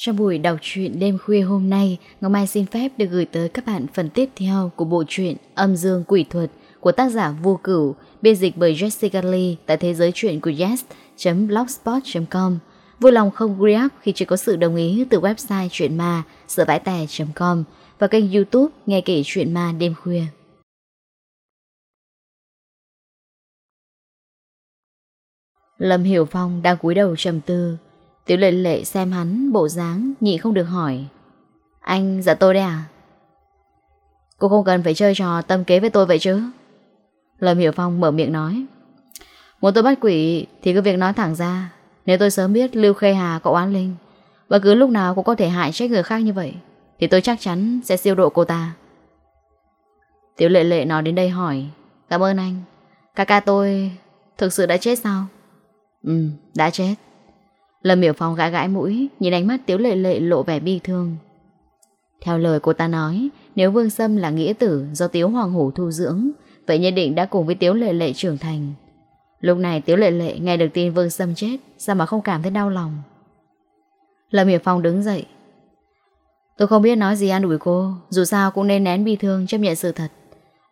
Trong buổi đọc truyện đêm khuya hôm nay, Ngọc Mai xin phép được gửi tới các bạn phần tiếp theo của bộ truyện Âm Dương Quỷ Thuật của tác giả Vô Cửu, biên dịch bởi Jessica Lee tại thế giới truyện của yes.blogspot.com. Vui lòng không grab khi chưa có sự đồng ý từ website truyện ma sợ vãi tè.com và kênh youtube nghe kể chuyện ma đêm khuya. Lâm Hiểu Phong đang cúi đầu trầm tư Tiểu lệ lệ xem hắn bộ dáng, Nhị không được hỏi. Anh giận tôi đấy à? Cô không cần phải chơi trò tâm kế với tôi vậy chứ? Lâm Hiểu Phong mở miệng nói. Muốn tôi bắt quỷ Thì cứ việc nói thẳng ra. Nếu tôi sớm biết Lưu Khê Hà có oán linh, Và cứ lúc nào cũng có thể hại trách người khác như vậy, Thì tôi chắc chắn sẽ siêu độ cô ta. Tiểu lệ lệ nói đến đây hỏi. Cảm ơn anh. Ca ca tôi thực sự đã chết sao? Ừ đã chết. Lâm Miểu Phong gãi gãi mũi, Nhìn ánh mắt Tiếu Lệ Lệ lộ vẻ bi thương. Theo lời cô ta nói, Nếu Vương Sâm là nghĩa tử do Tiếu Hoàng Hổ thu dưỡng, Vậy nhất định đã cùng với Tiếu Lệ Lệ trưởng thành. Lúc này Tiếu Lệ Lệ nghe được tin Vương Sâm chết, Sao mà không cảm thấy đau lòng? Lâm Miểu Phong đứng dậy. Tôi không biết nói gì an ủi cô, Dù sao cũng nên nén bi thương chấp nhận sự thật.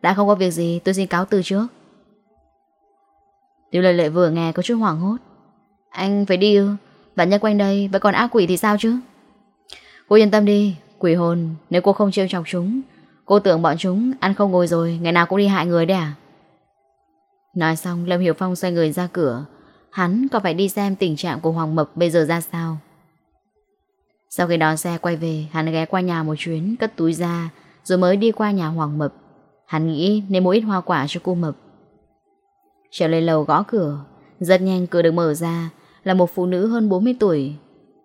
Đã không có việc gì, tôi xin cáo từ trước. Tiếu Lệ Lệ vừa nghe có chút hoảng hốt. Anh phải đi ư? Vạn nhân quanh đây vẫn còn ác quỷ thì sao chứ? Cô yên tâm đi, Quỷ hồn, nếu cô không trêu chọc chúng, Cô tưởng bọn chúng ăn không ngồi rồi, Ngày nào cũng đi hại người đấy à? Nói xong, Lâm Hiểu Phong xoay người ra cửa. Hắn còn phải đi xem tình trạng của Hoàng Mập Bây giờ ra sao? Sau khi đón xe quay về, Hắn ghé qua nhà một chuyến, Cất túi ra, Rồi mới đi qua nhà Hoàng Mập. Hắn nghĩ nên mua ít hoa quả cho cô Mập. Trở lên lầu gõ cửa, Rất nhanh cửa được mở ra là một phụ nữ hơn 40 tuổi.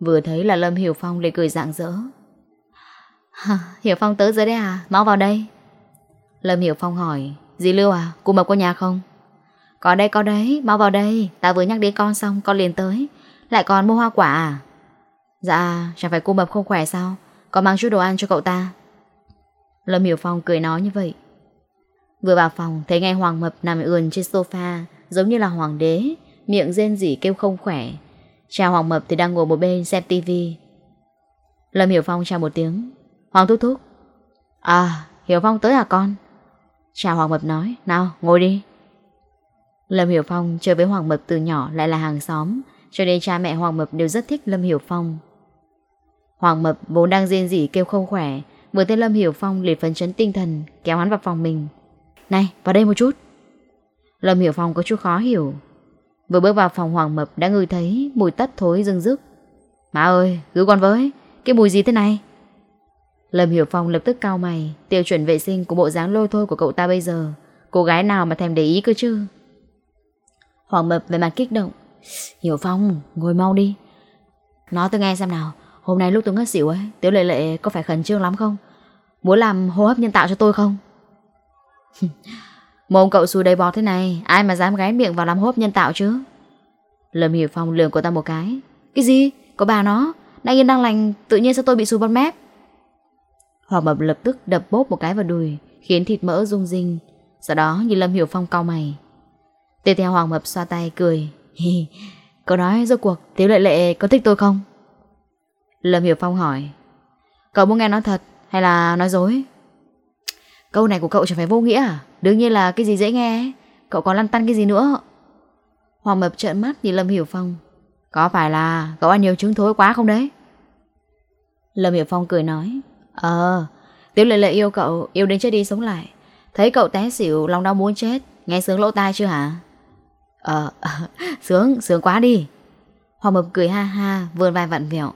Vừa thấy là Lâm Hiểu Phong lại cười rạng rỡ. Hiểu Phong tới rồi đấy à? Mau vào đây. Lâm Hiểu Phong hỏi, Dì Lưu à cô Mập có nhà không? Có đây, có đấy, Mau vào đây. Ta vừa nhắc đến con xong, con liền tới. Lại còn mua hoa quả à? Dạ chẳng phải cô Mập không khỏe sao? Có mang chút đồ ăn cho cậu ta. Lâm Hiểu Phong cười nói như vậy. Vừa vào phòng, thấy ngay Hoàng Mập nằm ườn trên sofa, Giống như là hoàng đế. Miệng rên rỉ kêu không khỏe. Cha Hoàng Mập thì đang ngồi một bên xem tivi Lâm Hiểu Phong chào một tiếng. Hoàng Thúc Thúc. À Hiểu Phong tới à con? Cha Hoàng Mập nói. Nào, ngồi đi. Lâm Hiểu Phong chơi với Hoàng Mập từ nhỏ lại là hàng xóm, Cho nên cha mẹ Hoàng Mập đều rất thích Lâm Hiểu Phong. Hoàng Mập vốn đang rên rỉ kêu không khỏe, Vừa thấy Lâm Hiểu Phong liền phấn chấn tinh thần, Kéo hắn vào phòng mình. Này, vào đây một chút. Lâm Hiểu Phong có chút khó hiểu. Vừa bước vào phòng Hoàng Mập đã ngửi thấy Mùi tất thối rưng rức. Má ơi cứu con với, Cái mùi gì thế này? Lâm Hiểu Phong lập tức cao mày, Tiêu chuẩn vệ sinh của bộ dáng lôi thôi của cậu ta bây giờ, Cô gái nào mà thèm để ý cơ chứ? Hoàng Mập về mặt kích động. Hiểu Phong, ngồi mau đi. Nói tôi nghe xem nào, Hôm nay lúc tôi ngất xỉu ấy, Tiểu lệ lệ có phải khẩn trương lắm không? Muốn làm hô hấp nhân tạo cho tôi không? Mồm cậu xù đầy bọt thế này Ai mà dám gái miệng vào làm hốp nhân tạo chứ? Lâm Hiểu Phong lường cô ta một cái. Cái gì? Có bà nó? Đang yên đang lành Tự nhiên sao tôi bị xù bọt mép? Hoàng Mập lập tức đập bốp một cái vào đùi Khiến thịt mỡ rung rinh. Sau đó nhìn Lâm Hiểu Phong cau mày. Tiếp theo Hoàng Mập xoa tay cười. Hi, Cậu nói rốt cuộc Tiếu lệ lệ có thích tôi không? Lâm Hiểu Phong hỏi. Cậu muốn nghe nói thật hay là nói dối? Câu này của cậu chẳng phải vô nghĩa à? Đương nhiên là cái gì dễ nghe Cậu còn lăn tăn cái gì nữa? Hoàng Mập trợn mắt nhìn Lâm Hiểu Phong. Có phải là cậu ăn nhiều trứng thối quá không đấy? Lâm Hiểu Phong cười nói. Ờ Tiểu lệ lệ yêu cậu, Yêu đến chết đi sống lại. Thấy cậu té xỉu, lòng đau muốn chết. Nghe sướng lỗ tai chưa hả? Ờ Sướng Sướng quá đi. Hoàng Mập cười ha ha, Vươn vai vặn vẹo.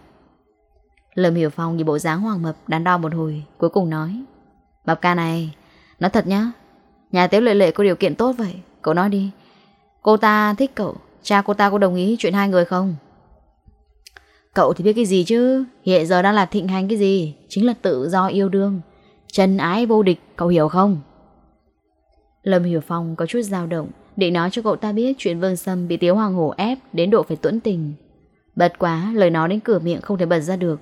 Lâm Hiểu Phong nhìn bộ dáng Hoàng Mập, đắn đo một hồi, Cuối cùng nói. Mập ca này, Nói thật nhá, Nhà Tiếu Lệ Lệ có điều kiện tốt vậy, Cậu nói đi. Cô ta thích cậu, Cha cô ta có đồng ý chuyện hai người không? Cậu thì biết cái gì chứ? Hiện giờ đang là thịnh hành cái gì? Chính là tự do yêu đương. Chân ái vô địch, cậu hiểu không? Lâm Hiểu Phong có chút dao động, định nói cho cậu ta biết chuyện Vương Sâm Bị Tiếu Hoàng Hổ ép đến độ phải tuẫn tình. Bật quá, lời nói đến cửa miệng không thể bật ra được.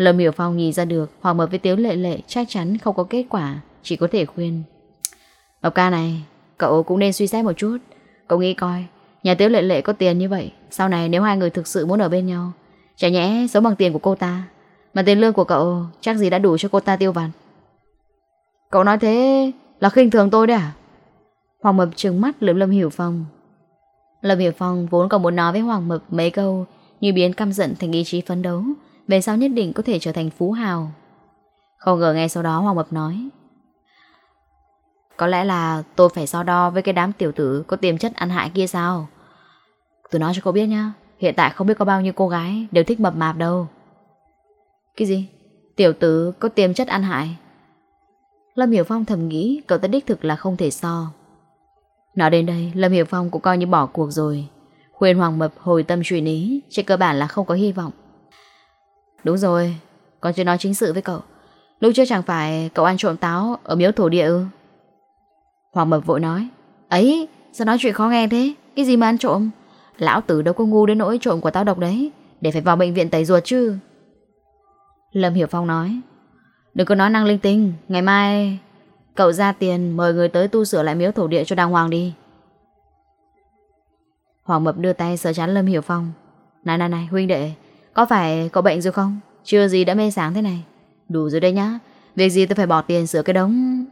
Lâm Hiểu Phong nhìn ra được, Hoàng Mập với Tiếu Lệ Lệ chắc chắn không có kết quả, Chỉ có thể khuyên. Ngọc ca này, Cậu cũng nên suy xét một chút. Cậu nghĩ coi, Nhà Tiếu Lệ Lệ có tiền như vậy, Sau này nếu hai người thực sự muốn ở bên nhau, Chả nhẽ sống bằng tiền của cô ta. Mà tiền lương của cậu chắc gì đã đủ cho cô ta tiêu vặt. Cậu nói thế là khinh thường tôi đấy à? Hoàng Mập trừng mắt lượm Lâm Hiểu Phong. Lâm Hiểu Phong vốn còn muốn nói với Hoàng Mập mấy câu Như biến căm giận thành ý chí phấn đấu về sau nhất định có thể trở thành phú hào. Không ngờ ngay sau đó Hoàng Mập nói. Có lẽ là tôi phải so đo với cái đám tiểu tử Có tiềm chất ăn hại kia sao? Tôi nói cho cô biết nhá, Hiện tại không biết có bao nhiêu cô gái Đều thích mập mạp đâu. Cái gì? Tiểu tử có tiềm chất ăn hại? Lâm Hiểu Phong thầm nghĩ Cậu ta đích thực là không thể so. Nói đến đây, Lâm Hiểu Phong cũng coi như bỏ cuộc rồi. Khuyên Hoàng Mập hồi tâm truyền ý Trên cơ bản là không có hy vọng. Đúng rồi, Còn chưa nói chính sự với cậu. Lúc trước chẳng phải cậu ăn trộm táo Ở miếu thổ địa ư? Hoàng Mập vội nói, Ấy, sao nói chuyện khó nghe thế? Cái gì mà ăn trộm? Lão tử đâu có ngu đến nỗi trộm của tao độc đấy, Để phải vào bệnh viện tẩy ruột chứ. Lâm Hiểu Phong nói, Đừng có nói năng linh tinh, Ngày mai cậu ra tiền mời người tới tu sửa lại miếu thổ địa cho đàng hoàng đi. Hoàng Mập đưa tay sờ chán Lâm Hiểu Phong, Này này này, huynh đệ có phải cậu bệnh rồi không? Chưa gì đã mê sáng thế này. Đủ rồi đây nhá. Việc gì tôi phải bỏ tiền sửa cái đống.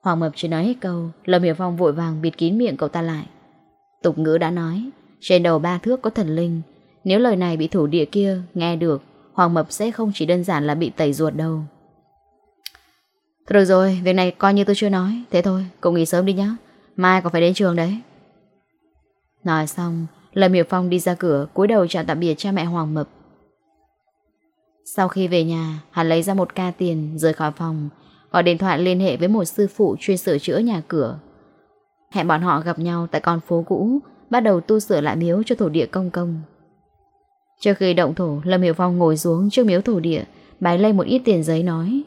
Hoàng Mập chưa nói hết câu Lâm Hiểu Phong vội vàng bịt kín miệng cậu ta lại. Tục ngữ đã nói Trên đầu ba thước có thần linh. Nếu lời này bị thủ địa kia nghe được Hoàng Mập sẽ không chỉ đơn giản là bị tẩy ruột đâu. Thôi được rồi Việc này coi như tôi chưa nói. Thế thôi cậu nghỉ sớm đi nhá, Mai còn phải đến trường đấy. Nói xong Lâm Hiểu Phong đi ra cửa, cúi đầu chào tạm biệt cha mẹ Hoàng Mập. Sau khi về nhà, Hắn lấy ra một ca tiền, rời khỏi phòng. Gọi điện thoại liên hệ với một sư phụ chuyên sửa chữa nhà cửa. Hẹn bọn họ gặp nhau tại con phố cũ, Bắt đầu tu sửa lại miếu cho thổ địa công công. Trước khi động thổ Lâm Hiểu Phong ngồi xuống trước miếu thổ địa Bái lây một ít tiền giấy nói.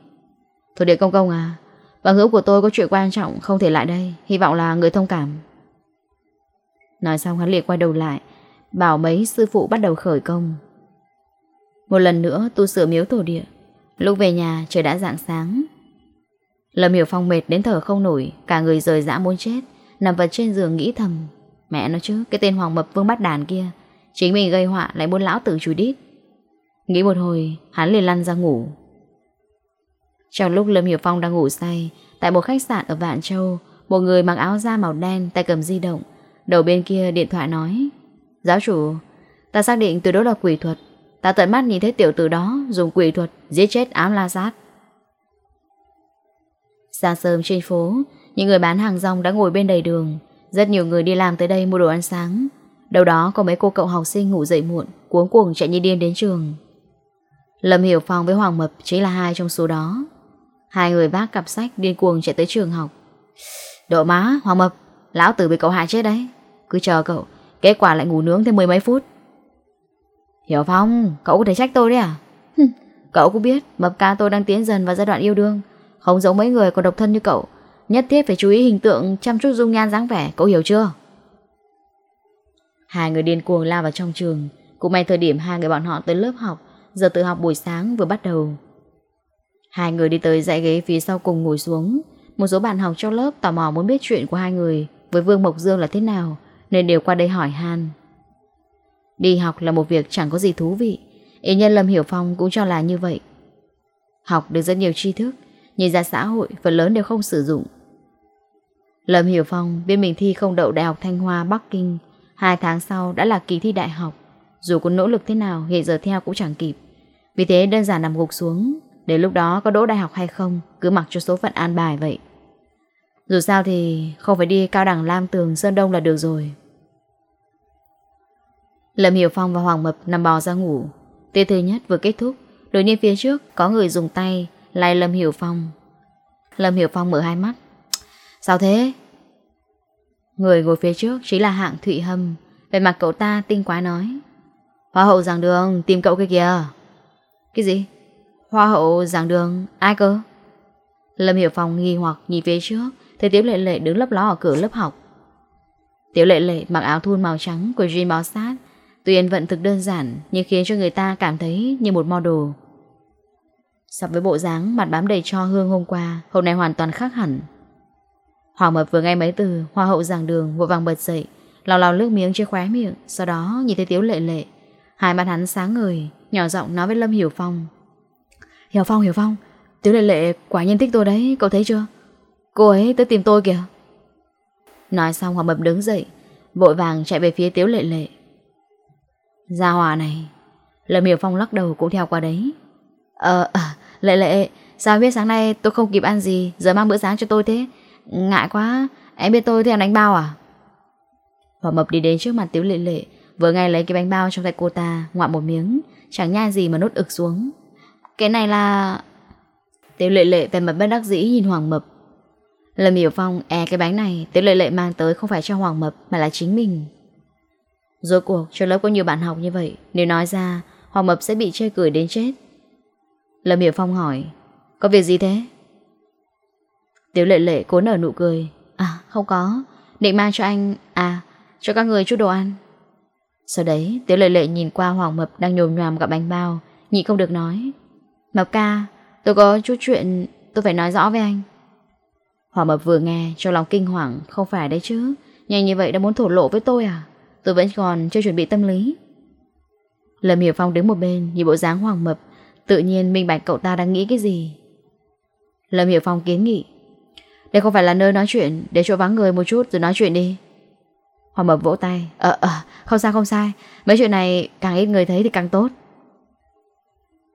Thổ địa công công à Bằng hữu của tôi có chuyện quan trọng không thể lại đây, Hy vọng là người thông cảm. Nói xong hắn liệt quay đầu lại, Bảo mấy sư phụ bắt đầu khởi công. Một lần nữa tu sửa miếu thổ địa, Lúc về nhà trời đã rạng sáng. Lâm Hiểu Phong mệt đến thở không nổi, Cả người rời dã muốn chết, Nằm vật trên giường nghĩ thầm, Mẹ nó chứ, cái tên Hoàng Mập Vương bắt đàn kia, Chính mình gây họa lại muốn lão tử chùi đít Nghĩ một hồi, Hắn liền lăn ra ngủ. Trong lúc Lâm Hiểu Phong đang ngủ say, Tại một khách sạn ở Vạn Châu, Một người mặc áo da màu đen, tay cầm di động Đầu bên kia điện thoại nói, Giáo chủ, Ta xác định từ đó là quỷ thuật. Ta tận mắt nhìn thấy tiểu tử đó Dùng quỷ thuật giết chết ám la sát. Sáng sớm trên phố, Những người bán hàng rong đã ngồi bên đầy đường. Rất nhiều người đi làm tới đây mua đồ ăn sáng. Đầu đó có mấy cô cậu học sinh ngủ dậy muộn, Cuống cuồng chạy như điên đến trường. Lâm Hiểu Phong với Hoàng Mập Chính là hai trong số đó. Hai người vác cặp sách điên cuồng chạy tới trường học. Độ má, Hoàng Mập, Lão tử bị cậu hại chết đấy. Cứ chờ cậu Kết quả lại ngủ nướng thêm mười mấy phút. Hiểu Phong Cậu có thể trách tôi đấy à? Cậu cũng biết Mập ca tôi đang tiến dần vào giai đoạn yêu đương. Không giống mấy người còn độc thân như cậu. Nhất thiết phải chú ý hình tượng chăm chút dung nhan dáng vẻ Cậu hiểu chưa? Hai người điên cuồng lao vào trong trường. Cũng may thời điểm hai người bọn họ tới lớp học Giờ tự học buổi sáng vừa bắt đầu. Hai người đi tới dãy ghế phía sau cùng ngồi xuống. Một số bạn học trong lớp tò mò muốn biết chuyện của hai người Với Vương Mộc Dương là thế nào nên đều qua đây hỏi han. Đi học là một việc chẳng có gì thú vị. Ý nhân Lâm Hiểu Phong cũng cho là như vậy. Học được rất nhiều tri thức, Nhìn ra xã hội phần lớn đều không sử dụng. Lâm Hiểu Phong biết mình thi không đậu Đại học Thanh Hoa, Bắc Kinh. Hai tháng sau đã là kỳ thi đại học. Dù có nỗ lực thế nào, hiện giờ theo cũng chẳng kịp. Vì thế đơn giản nằm gục xuống. Để lúc đó có đỗ đại học hay không, Cứ mặc cho số phận an bài vậy. Dù sao thì không phải đi cao đẳng Lam Tường Sơn Đông là được rồi. Lâm Hiểu Phong và Hoàng Mập nằm bò ra ngủ. Tiết thứ nhất vừa kết thúc, Đột nhiên phía trước có người dùng tay lay Lâm Hiểu Phong. Lâm Hiểu Phong mở hai mắt. Sao thế? Người ngồi phía trước chính là hạng Thụy Hâm. Về mặt cậu ta tinh quá nói. Hoa hậu giảng đường tìm cậu kia kìa. Cái gì? Hoa hậu giảng đường? Ai cơ? Lâm Hiểu Phong nghi hoặc nhìn phía trước Thấy tiểu Lệ Lệ đứng lấp ló ở cửa lớp học. Tiểu Lệ Lệ mặc áo thun màu trắng của jean bó sát. Tuy yên vận thực đơn giản Nhưng khiến cho người ta cảm thấy như một model So với bộ dáng mặt bám đầy cho hương hôm qua Hôm nay hoàn toàn khác hẳn. Hoàng Mập vừa nghe mấy từ Hoa hậu giảng đường vội vàng bật dậy Lào lào nước miếng trên khóe miệng Sau đó nhìn thấy Tiếu Lệ Lệ. Hai mắt hắn sáng ngời Nhỏ giọng nói với Lâm Hiểu Phong. Hiểu Phong, Hiểu Phong Tiếu lệ lệ quả nhiên thích tôi đấy, cậu thấy chưa? Cô ấy tới tìm tôi kìa. Nói xong Hoàng Mập đứng dậy Vội vàng chạy về phía Tiếu lệ lệ. Gia hòa này Lâm Hiểu Phong lắc đầu cũng theo qua đấy. Ờ, à, lệ lệ Sao biết sáng nay tôi không kịp ăn gì Giờ mang bữa sáng cho tôi thế? Ngại quá, em biết tôi theo đánh bao à? Hoàng Mập đi đến trước mặt Tiếu lệ lệ Vừa ngay lấy cái bánh bao trong tay cô ta Ngoạm một miếng Chẳng nhai gì mà nốt ực xuống. Cái này là... Tiếu lệ lệ về mặt bất đắc dĩ nhìn Hoàng Mập Lâm Hiểu Phong e cái bánh này Tiếu lệ lệ mang tới không phải cho Hoàng Mập, Mà là chính mình. Rốt cuộc cho lớp có nhiều bạn học như vậy, Nếu nói ra, Hoàng Mập sẽ bị chê cười đến chết. Lâm Hiểu Phong hỏi, Có việc gì thế? Tiếu lệ lệ cố nở nụ cười À không có. Định mang cho anh À cho các người chút đồ ăn. Sau đấy Tiếu lệ lệ nhìn qua Hoàng Mập Đang nhồm nhòm gặp bánh bao Nhị không được nói, Mập ca, Tôi có chút chuyện, tôi phải nói rõ với anh. Hoàng Mập vừa nghe, Trong lòng kinh hoàng, Không phải đấy chứ. Nhanh như vậy đã muốn thổ lộ với tôi à? Tôi vẫn còn chưa chuẩn bị tâm lý. Lâm Hiểu Phong đứng một bên, Nhìn bộ dáng Hoàng Mập. Tự nhiên minh bạch cậu ta đang nghĩ cái gì. Lâm Hiểu Phong kiến nghị. Đây không phải là nơi nói chuyện, Để chỗ vắng người một chút rồi nói chuyện đi. Hoàng Mập vỗ tay. Ờ ờ không sai không sai. Mấy chuyện này, càng ít người thấy thì càng tốt.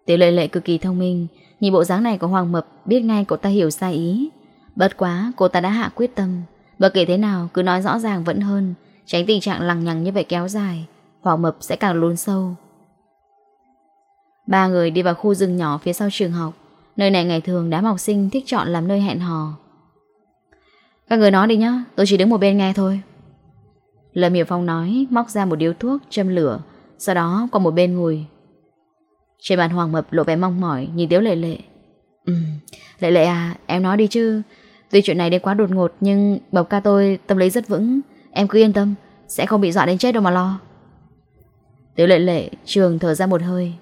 Tiểu lệ lệ cực kỳ thông minh. Nhìn bộ dáng này của Hoàng Mập, Biết ngay cậu ta hiểu sai ý. Bất quá cô ta đã hạ quyết tâm. Bất kể thế nào cứ nói rõ ràng vẫn hơn. Tránh tình trạng lằng nhằng như vậy kéo dài Hoàng Mập sẽ càng lún sâu. Ba người đi vào khu rừng nhỏ phía sau trường học. Nơi này ngày thường đám học sinh thích chọn làm nơi hẹn hò. Các người nói đi nhá Tôi chỉ đứng một bên nghe thôi. Lâm Hiểu Phong nói Móc ra một điếu thuốc châm lửa Sau đó qua một bên ngồi. Trên bàn Hoàng Mập lộ vẻ mong mỏi Nhìn Tiếu Lệ Lệ. Ừ, Lệ Lệ à, em nói đi chứ Tuy chuyện này đến quá đột ngột Nhưng bọc ca tôi tâm lý rất vững. Em cứ yên tâm, sẽ không bị dọa đến chết đâu mà lo. Tiểu Lệ Lệ trường thở ra một hơi.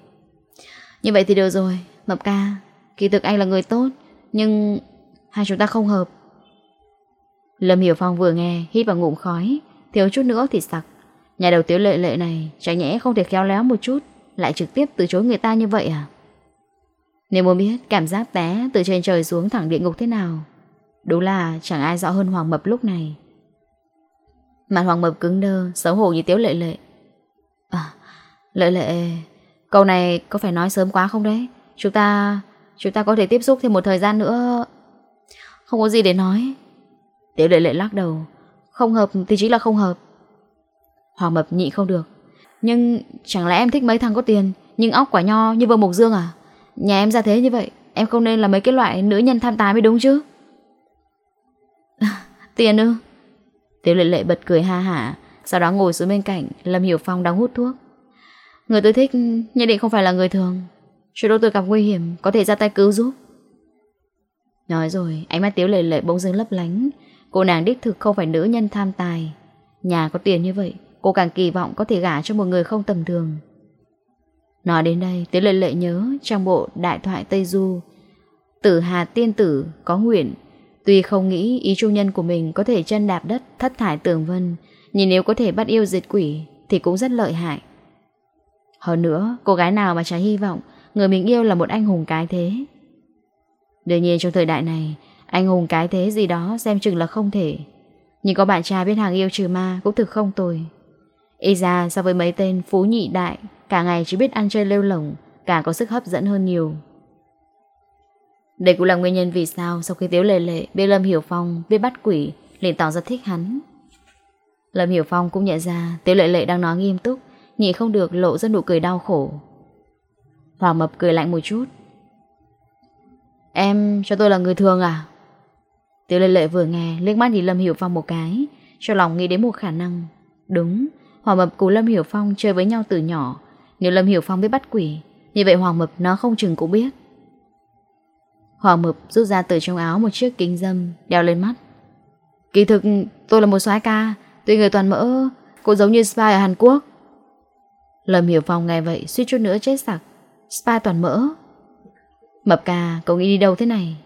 Như vậy thì được rồi Mập ca, kỳ thực anh là người tốt Nhưng hai chúng ta không hợp. Lâm Hiểu Phong vừa nghe Hít vào ngụm khói. Thiếu chút nữa thì sặc. Nhà đầu tiểu lệ lệ này Chẳng nhẽ không thể khéo léo một chút Lại trực tiếp từ chối người ta như vậy à? Nếu muốn biết cảm giác té Từ trên trời xuống thẳng địa ngục thế nào Đúng là chẳng ai rõ hơn Hoàng Mập lúc này. Mặt Hoàng Mập cứng đơ, Xấu hổ như tiếu lệ lệ. À lệ lệ, Câu này có phải nói sớm quá không đấy? Chúng ta Chúng ta có thể tiếp xúc thêm một thời gian nữa. Không có gì để nói. Tiếu lệ lệ lắc đầu. Không hợp thì chỉ là không hợp. Hoàng Mập nhị không được. Nhưng chẳng lẽ em thích mấy thằng có tiền, Nhưng óc quả nho như Vương Mộc Dương à? Nhà em ra thế như vậy, Em không nên là mấy cái loại nữ nhân tham tài mới đúng chứ? Tiền ư? Tiếu lệ lệ bật cười ha hả, Sau đó ngồi xuống bên cạnh, Lâm Hiểu Phong đang hút thuốc. Người tôi thích, nhất định không phải là người thường. Chuyện đâu tôi gặp nguy hiểm, Có thể ra tay cứu giúp. Nói rồi, ánh mắt Tiếu lệ lệ bỗng dưng lấp lánh. Cô nàng đích thực không phải nữ nhân tham tài. Nhà có tiền như vậy, Cô càng kỳ vọng có thể gả cho một người không tầm thường. Nói đến đây, Tiếu lệ lệ nhớ trong bộ đại thoại Tây Du, Tử Hà Tiên Tử có nguyện Tuy không nghĩ ý trung nhân của mình có thể chân đạp đất, thất thải tường vân, Nhưng nếu có thể bắt yêu diệt quỷ Thì cũng rất lợi hại. Hơn nữa, cô gái nào mà trái hy vọng Người mình yêu là một anh hùng cái thế? Đương nhiên trong thời đại này, Anh hùng cái thế gì đó xem chừng là không thể. Nhưng có bạn trai biết hàng yêu trừ ma Cũng thực không tồi. Y ra so với mấy tên phú nhị đại, Cả ngày chỉ biết ăn chơi lêu lỏng Càng có sức hấp dẫn hơn nhiều đây cũng là nguyên nhân vì sao sau khi Tiếu Lệ Lệ biết Lâm Hiểu Phong biết bắt quỷ liền tỏ ra thích hắn. Lâm Hiểu Phong cũng nhận ra Tiếu Lệ Lệ đang nói nghiêm túc nhị không được lộ ra nụ cười đau khổ. Hoàng Mập cười lạnh một chút. Em cho tôi là người thường à? Tiếu Lệ Lệ vừa nghe liếc mắt nhìn Lâm Hiểu Phong một cái cho lòng nghĩ đến một khả năng. Đúng, Hoàng Mập cùng Lâm Hiểu Phong chơi với nhau từ nhỏ. Nếu Lâm Hiểu Phong biết bắt quỷ như vậy Hoàng Mập nó không chừng cũng biết. Hoàng Mập rút ra từ trong áo một chiếc kính dâm Đeo lên mắt. Kỳ thực tôi là một soái ca Tuy người toàn mỡ Cũng giống như spy ở Hàn Quốc. Lâm Hiểu Phong nghe vậy suýt chút nữa chết sặc Spy toàn mỡ. Mập ca cậu nghĩ đi đâu thế này?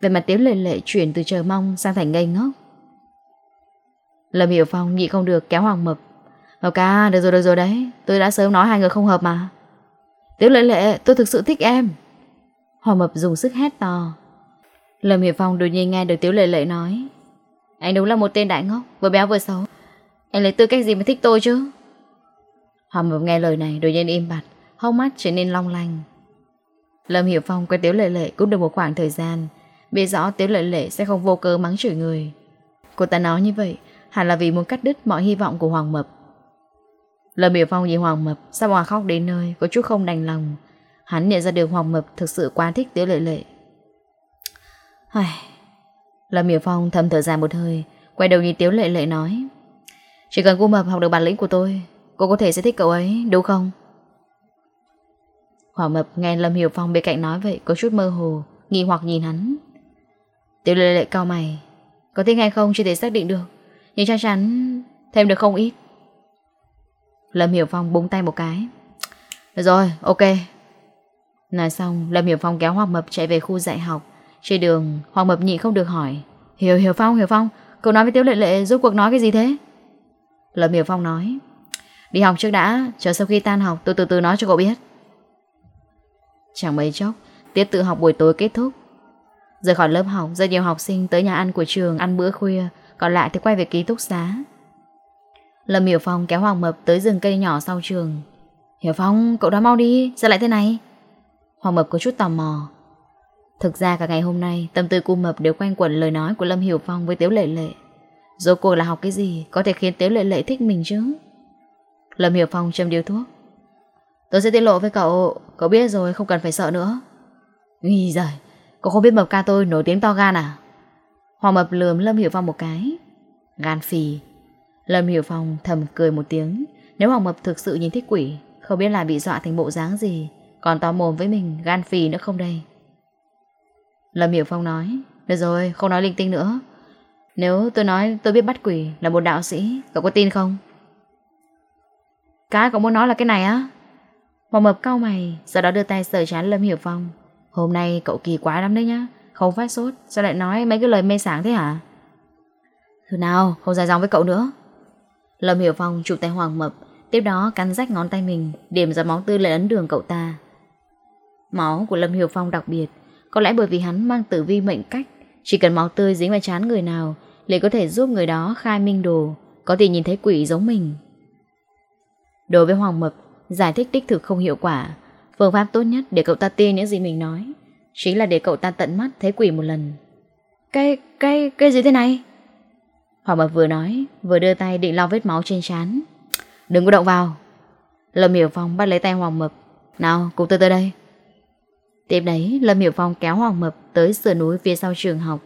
Về mặt tiếu lệ lệ chuyển từ chờ mong Sang thành ngây ngốc. Lâm Hiểu Phong nhị không được kéo Hoàng Mập. Mập ca, được rồi được rồi đấy Tôi đã sớm nói hai người không hợp mà. Tiếu lệ lệ, tôi thực sự thích em. Hoàng Mập dùng sức hét to. Lâm Hiệp Phong đột nhiên nghe được Tiếu lệ lệ nói. Anh đúng là một tên đại ngốc, Vừa béo vừa xấu. Anh lấy tư cách gì mà thích tôi chứ? Hoàng Mập nghe lời này đột nhiên im bặt hông mắt trở nên long lanh. Lâm Hiểu Phong quen Tiếu Lệ Lệ cũng được một khoảng thời gian, Biết rõ Tiếu Lệ Lệ sẽ không vô cơ mắng chửi người. Cô ta nói như vậy Hẳn là vì muốn cắt đứt mọi hy vọng của Hoàng Mập. Lâm Hiểu Phong nhìn Hoàng Mập, Sao mà khóc đến nơi, Có chút không đành lòng. Hắn nhận ra điều Hoàng Mập thực sự quá thích Tiếu Lệ Lệ. Ai... Lâm Hiểu Phong thầm thở dài một hơi Quay đầu nhìn Tiếu Lệ Lệ nói Chỉ cần cô Mập học được bản lĩnh của tôi Cô có thể sẽ thích cậu ấy đúng không? Hoàng Mập nghe Lâm Hiểu Phong bên cạnh nói vậy Có chút mơ hồ Nghi hoặc nhìn hắn. Tiểu lệ lệ cao mày Có thích hay không chưa thể xác định được Nhưng chắc chắn thêm được không ít. Lâm Hiểu Phong búng tay một cái Được rồi, ok Nói xong Lâm Hiểu Phong kéo Hoàng Mập chạy về khu dạy học. Trên đường Hoàng Mập nhị không được hỏi Hiểu Hiểu Phong, Hiểu Phong Cậu nói với Tiếu Lệ Lệ giúp cuộc nói cái gì thế? Lâm Hiểu Phong nói Đi học trước đã Chờ sau khi tan học tôi từ từ nói cho cậu biết. Chẳng mấy chốc Tiết tự học buổi tối kết thúc. Rời khỏi lớp học Rất nhiều học sinh tới nhà ăn của trường ăn bữa khuya Còn lại thì quay về ký túc xá. Lâm Hiểu Phong kéo Hoàng Mập tới rừng cây nhỏ sau trường. Hiểu Phong cậu đó mau đi Sao lại thế này? Hoàng Mập có chút tò mò. Thực ra cả ngày hôm nay, Tâm tư cô Mập đều quanh quẩn lời nói của Lâm Hiểu Phong với Tiếu Lệ Lệ. Rồi cuộc là học cái gì Có thể khiến Tiếu Lệ Lệ thích mình chứ? Lâm Hiểu Phong châm điếu thuốc. Tôi sẽ tiết lộ với cậu Cậu biết rồi, không cần phải sợ nữa. Nghi giời, Cậu không biết mập ca tôi nổi tiếng to gan à? Hoàng mập lườm Lâm Hiểu Phong một cái. Gan phì. Lâm Hiểu Phong thầm cười một tiếng. Nếu Hoàng mập thực sự nhìn thích quỷ, Không biết là bị dọa thành bộ dáng gì còn to mồm với mình, gan phì nữa không đây? Lâm Hiểu Phong nói, Được rồi, không nói linh tinh nữa. Nếu tôi nói tôi biết bắt quỷ là một đạo sĩ, Cậu có tin không? Cái cậu muốn nói là cái này á? Hoàng mập cau mày, Sau đó đưa tay sờ chán Lâm Hiểu Phong. Hôm nay cậu kỳ quá lắm đấy nhá, Không phát sốt, Sao lại nói mấy cái lời mê sáng thế hả? Thôi nào, không dài dòng với cậu nữa. Lâm Hiểu Phong chụp tay Hoàng Mập Tiếp đó cắn rách ngón tay mình, Điểm ra máu tư lên ấn đường cậu ta. Máu của Lâm Hiểu Phong đặc biệt. Có lẽ bởi vì hắn mang tử vi mệnh cách Chỉ cần máu tươi dính vào chán người nào liền có thể giúp người đó khai minh đồ Có thể nhìn thấy quỷ giống mình. Đối với Hoàng Mập Giải thích đích thực không hiệu quả. Phương pháp tốt nhất để cậu ta tin những gì mình nói Chính là để cậu ta tận mắt thấy quỷ một lần. Cái, cái, cái gì thế này? Hoàng Mập vừa nói Vừa đưa tay định lau vết máu trên trán. Đừng có động vào. Lâm Hiểu Phong bắt lấy tay Hoàng Mập. Nào cùng tôi tới đây Tiếp đấy, Lâm Hiểu Phong kéo Hoàng Mập Tới sườn núi phía sau trường học.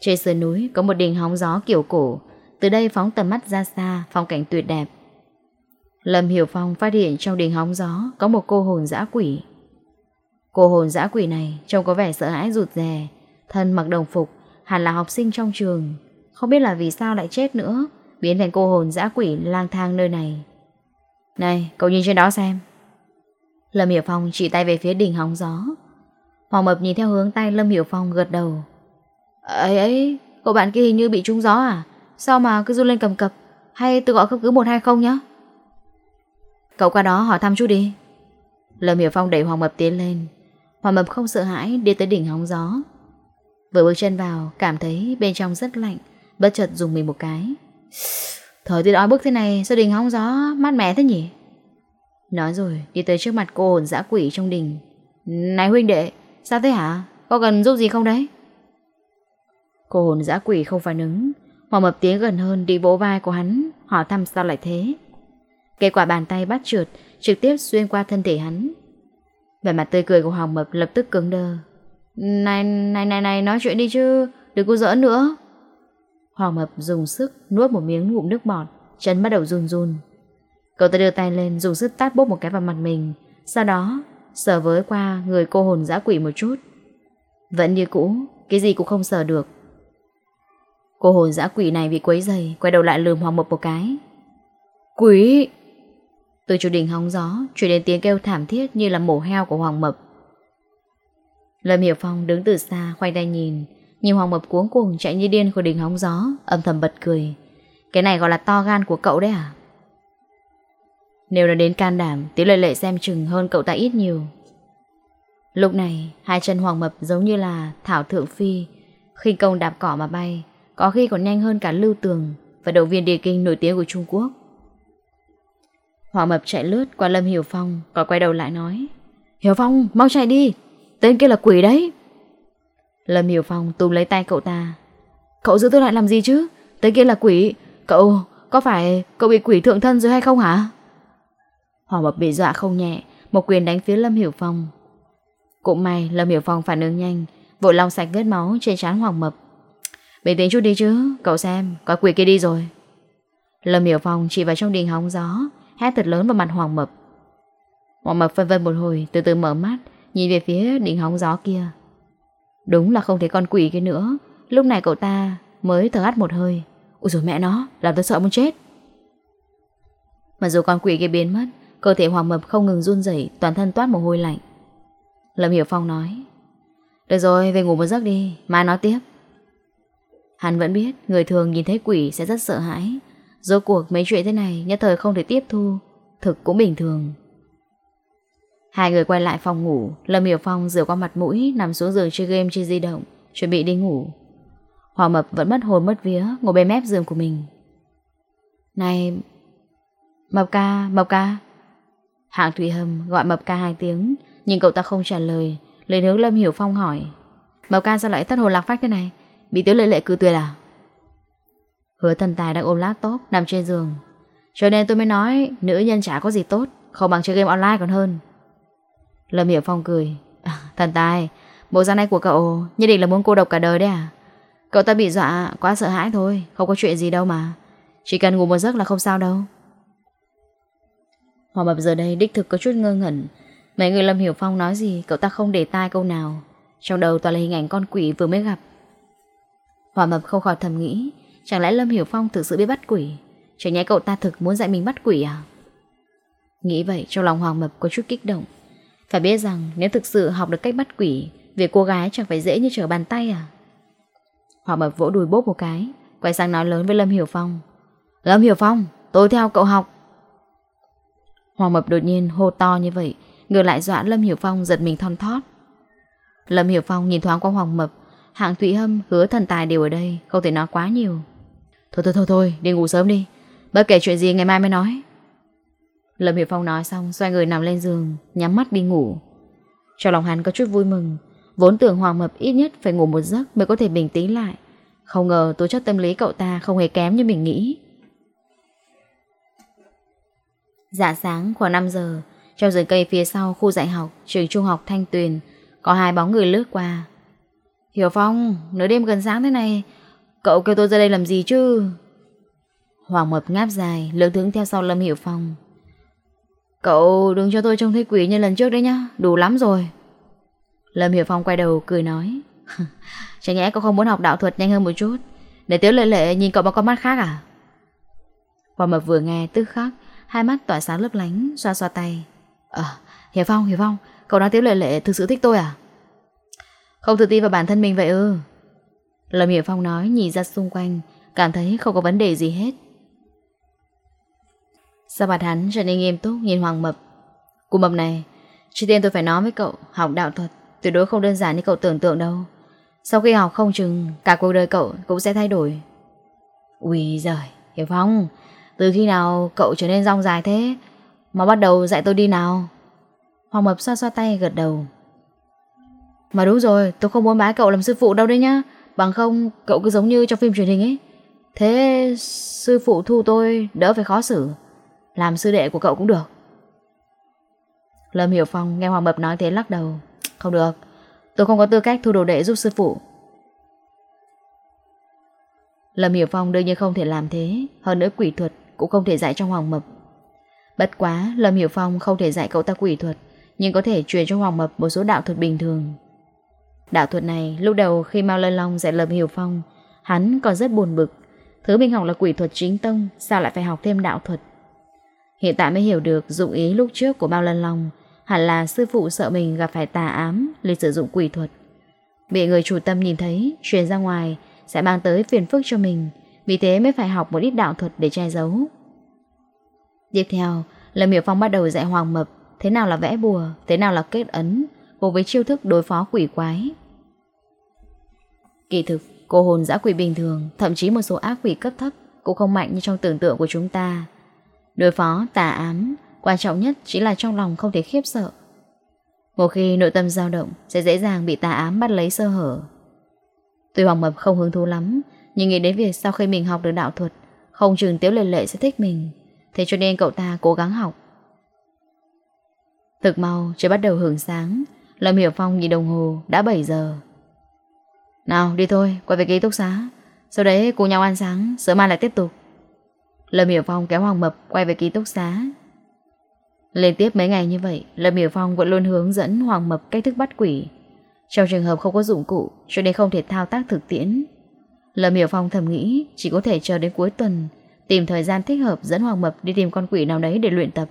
Trên sườn núi có một đỉnh hóng gió kiểu cổ, Từ đây phóng tầm mắt ra xa, Phong cảnh tuyệt đẹp. Lâm Hiểu Phong phát hiện trong đình hóng gió Có một cô hồn dã quỷ. Cô hồn dã quỷ này Trông có vẻ sợ hãi rụt rè, Thân mặc đồng phục, Hẳn là học sinh trong trường. Không biết là vì sao lại chết nữa, Biến thành cô hồn dã quỷ lang thang nơi này. Này, cậu nhìn trên đó xem. Lâm Hiểu Phong chỉ tay về phía đỉnh hóng gió. Hoàng Mập nhìn theo hướng tay Lâm Hiểu Phong gật đầu. Ấy ấy, Cậu bạn kia hình như bị trúng gió à? Sao mà cứ run lên cầm cập? Hay tự gọi cấp cứu 120 nhá? Cậu qua đó hỏi thăm chút đi. Lâm Hiểu Phong đẩy Hoàng Mập tiến lên. Hoàng Mập không sợ hãi đi tới đỉnh hóng gió. Vừa bước chân vào, Cảm thấy bên trong rất lạnh, Bất chợt dùng mình một cái. Thời tiết đói bức thế này, Sao đỉnh hóng gió mát mẻ thế nhỉ? Nói rồi, đi tới trước mặt cô hồn dã quỷ trong đình. Này huynh đệ, Sao thế hả? Có cần giúp gì không đấy? Cô hồn dã quỷ không phản ứng. Hoàng Mập tiến gần hơn đi vỗ vai của hắn, Hỏi thăm sao lại thế. Kết quả bàn tay bắt trượt, Trực tiếp xuyên qua thân thể hắn. Vẻ mặt tươi cười của Hoàng Mập lập tức cứng đơ Này này này này, Nói chuyện đi chứ, Đừng có giỡn nữa. Hoàng Mập dùng sức nuốt một miếng ngụm nước bọt, Chân bắt đầu run run. Cậu ta đưa tay lên dùng sức tát bốp một cái vào mặt mình. Sau đó Sờ với qua người cô hồn dã quỷ một chút. Vẫn như cũ Cái gì cũng không sờ được. Cô hồn dã quỷ này bị quấy dày Quay đầu lại lườm Hoàng Mập một cái. Quỷ! Từ chủ đình hóng gió Chuyển đến tiếng kêu thảm thiết như là mổ heo của Hoàng Mập. Lâm Hiểu Phong đứng từ xa khoanh tay nhìn. Nhìn Hoàng Mập cuống cuồng chạy như điên khỏi đình hóng gió Âm thầm bật cười. Cái này gọi là to gan của cậu đấy à nếu nó đến can đảm Tí lời lệ xem chừng hơn cậu ta ít nhiều. Lúc này, Hai chân Hoàng Mập giống như là Thảo Thượng Phi. Khi công đạp cỏ mà bay, Có khi còn nhanh hơn cả Lưu Tường và động viên địa kinh nổi tiếng của Trung Quốc. Hoàng Mập chạy lướt qua Lâm Hiểu Phong, Còn quay đầu lại nói, Hiểu Phong, mau chạy đi. Tên kia là quỷ đấy. Lâm Hiểu Phong túm lấy tay cậu ta. Cậu giữ tôi lại làm gì chứ? Tên kia là quỷ. Cậu có phải cậu bị quỷ thượng thân rồi hay không hả? Hoàng Mập bị dọa không nhẹ, Một quyền đánh phía Lâm Hiểu Phong. Cũng may, Lâm Hiểu Phong phản ứng nhanh Vội lau sạch vết máu trên trán Hoàng Mập. Bình tĩnh chút đi chứ, Cậu xem, có quỷ kia đi rồi. Lâm Hiểu Phong chỉ vào trong đình hóng gió, Hét thật lớn vào mặt Hoàng Mập. Hoàng Mập phân vân một hồi, Từ từ mở mắt, Nhìn về phía đỉnh hóng gió kia. Đúng là không thấy con quỷ kia nữa, Lúc này cậu ta mới thở hắt một hơi. Ôi dồi, mẹ nó, Làm tôi sợ muốn chết. Mà dù con quỷ kia biến mất Cơ thể Hoàng Mập không ngừng run rẩy Toàn thân toát mồ hôi lạnh. Lâm Hiểu Phong nói Được rồi về ngủ một giấc đi Mai nói tiếp. Hắn vẫn biết người thường nhìn thấy quỷ sẽ rất sợ hãi. Rốt cuộc mấy chuyện thế này Nhất thời không thể tiếp thu Thực cũng bình thường. Hai người quay lại phòng ngủ Lâm Hiểu Phong rửa qua mặt mũi Nằm xuống giường chơi game trên di động Chuẩn bị đi ngủ. Hoàng Mập vẫn mất hồn mất vía Ngồi bên mép giường của mình. Này Mập ca, Mập ca. Hạng Thủy Hầm gọi Mập ca hai tiếng Nhưng cậu ta không trả lời. Lời hướng Lâm Hiểu Phong hỏi Mập ca sao lại thất hồn lạc phách thế này? Bị tiếu lệ lệ cư tuyệt à? Hứa thần tài đang ôm laptop Nằm trên giường. Cho nên tôi mới nói Nữ nhân chả có gì tốt Không bằng chơi game online còn hơn. Lâm Hiểu Phong cười à, Thần tài Bộ dáng này của cậu Nhất định là muốn cô độc cả đời đấy à? Cậu ta bị dọa quá sợ hãi thôi Không có chuyện gì đâu mà. Chỉ cần ngủ một giấc là không sao đâu. Hòa Mập giờ đây đích thực có chút ngơ ngẩn. Mấy người Lâm Hiểu Phong nói gì, Cậu ta không để tai câu nào. Trong đầu toàn là hình ảnh con quỷ vừa mới gặp. Hòa Mập không khỏi thầm nghĩ, Chẳng lẽ Lâm Hiểu Phong thực sự biết bắt quỷ? Chẳng nhẽ cậu ta thực muốn dạy mình bắt quỷ à? Nghĩ vậy, trong lòng Hoàng Mập có chút kích động. Phải biết rằng, nếu thực sự học được cách bắt quỷ, Việc cô gái chẳng phải dễ như trở bàn tay à? Hoàng Mập vỗ đùi bốp một cái, Quay sang nói lớn với Lâm Hiểu Phong. Lâm Hiểu Phong, tôi theo cậu học. Hoàng Mập đột nhiên hô to như vậy, Ngược lại dọa Lâm Hiểu Phong giật mình thon thót. Lâm Hiểu Phong nhìn thoáng qua Hoàng Mập, Hạng Thụy Hâm, hứa thần tài đều ở đây, Không thể nói quá nhiều. Thôi thôi thôi thôi, đi ngủ sớm đi, Bất kể chuyện gì ngày mai mới nói. Lâm Hiểu Phong nói xong, xoay người nằm lên giường, Nhắm mắt đi ngủ. Trong lòng hắn có chút vui mừng, Vốn tưởng Hoàng Mập ít nhất phải ngủ một giấc Mới có thể bình tĩnh lại. Không ngờ tố chất tâm lý cậu ta không hề kém như mình nghĩ. Dạ sáng khoảng 5 giờ, Trong rừng cây phía sau khu dạy học, Trường trung học Thanh Tuyền, Có hai bóng người lướt qua. Hiểu Phong, Nửa đêm gần sáng thế này, Cậu kêu tôi ra đây làm gì chứ? Hoàng Mập ngáp dài Lưỡng thướng theo sau Lâm Hiểu Phong. Cậu đừng cho tôi trông thấy quỷ như lần trước đấy nhá, Đủ lắm rồi. Lâm Hiểu Phong quay đầu cười nói, Chẳng nhẽ cậu không muốn học đạo thuật nhanh hơn một chút? Để Tiếu Lệ Lệ nhìn cậu bằng con mắt khác à? Hoàng Mập vừa nghe, tức khắc Hai mắt tỏa sáng lấp lánh, Xoa xoa tay. Ờ Hiểu Phong Hiểu Phong, Cậu nói Tiếu Lệ Lệ thực sự thích tôi à? Không tự tin vào bản thân mình vậy ư? Lâm Hiểu Phong nói, nhìn ra xung quanh, Cảm thấy không có vấn đề gì hết. Sao mặt hắn trở nên nghiêm túc, nhìn Hoàng Mập. Cụ Mập này, Trước tiên tôi phải nói với cậu, Học đạo thuật tuyệt đối không đơn giản như cậu tưởng tượng đâu. Sau khi học không chừng, Cả cuộc đời cậu cũng sẽ thay đổi. Ui giời, Hiểu Phong từ khi nào cậu trở nên rong dài thế? Mà bắt đầu dạy tôi đi nào. Hoàng Mập xoa xoa tay, gật đầu. Mà đúng rồi, Tôi không muốn bái cậu làm sư phụ đâu đấy nhá. Bằng không, cậu cứ giống như trong phim truyền hình ấy. Thế sư phụ thu tôi đỡ phải khó xử. Làm sư đệ của cậu cũng được. Lâm Hiểu Phong nghe Hoàng Mập nói thế lắc đầu. Không được, Tôi không có tư cách thu đồ đệ giúp sư phụ. Lâm Hiểu Phong đương nhiên không thể làm thế. Hơn nữa quỷ thuật cũng không thể dạy cho Hoàng Mập. Bất quá, Lâm Hiểu Phong không thể dạy cậu ta quỷ thuật, Nhưng có thể truyền cho Hoàng Mập một số đạo thuật bình thường. Đạo thuật này, lúc đầu khi Mao Lân Long dạy Lâm Hiểu Phong, Hắn còn rất buồn bực. Thứ mình học là quỷ thuật chính tông, Sao lại phải học thêm đạo thuật? Hiện tại mới hiểu được dụng ý lúc trước của Mao Lân Long, Hẳn là sư phụ sợ mình gặp phải tà ám liền sử dụng quỷ thuật. Bị người chủ tâm nhìn thấy, Truyền ra ngoài, sẽ mang tới phiền phức cho mình. Vì thế mới phải học một ít đạo thuật để che giấu Tiếp theo Lâm Hiểu Phong bắt đầu dạy Hoàng Mập thế nào là vẽ bùa, thế nào là kết ấn, cùng với chiêu thức đối phó quỷ quái. Kỳ thực, cô hồn dã quỷ bình thường, thậm chí một số ác quỷ cấp thấp cũng không mạnh như trong tưởng tượng của chúng ta. Đối phó tà ám, quan trọng nhất chỉ là trong lòng không thể khiếp sợ. Một khi nội tâm dao động sẽ dễ dàng bị tà ám bắt lấy sơ hở. Tuy Hoàng Mập không hứng thú lắm, nhưng nghĩ đến việc sau khi mình học được đạo thuật, không chừng Tiếu Lệ Lệ sẽ thích mình. Thế cho nên cậu ta cố gắng học. Thực mau trời bắt đầu hưởng sáng, Lâm Hiểu Phong nhìn đồng hồ đã 7 giờ. Nào đi thôi, quay về ký túc xá. Sau đấy cùng nhau ăn sáng, sớm mai lại tiếp tục. Lâm Hiểu Phong kéo Hoàng Mập quay về ký túc xá. Liên tiếp mấy ngày như vậy, Lâm Hiểu Phong vẫn luôn hướng dẫn Hoàng Mập cách thức bắt quỷ. Trong trường hợp không có dụng cụ, cho nên không thể thao tác thực tiễn. Lâm Hiểu Phong thầm nghĩ chỉ có thể chờ đến cuối tuần, tìm thời gian thích hợp dẫn Hoàng Mập đi tìm con quỷ nào đấy để luyện tập.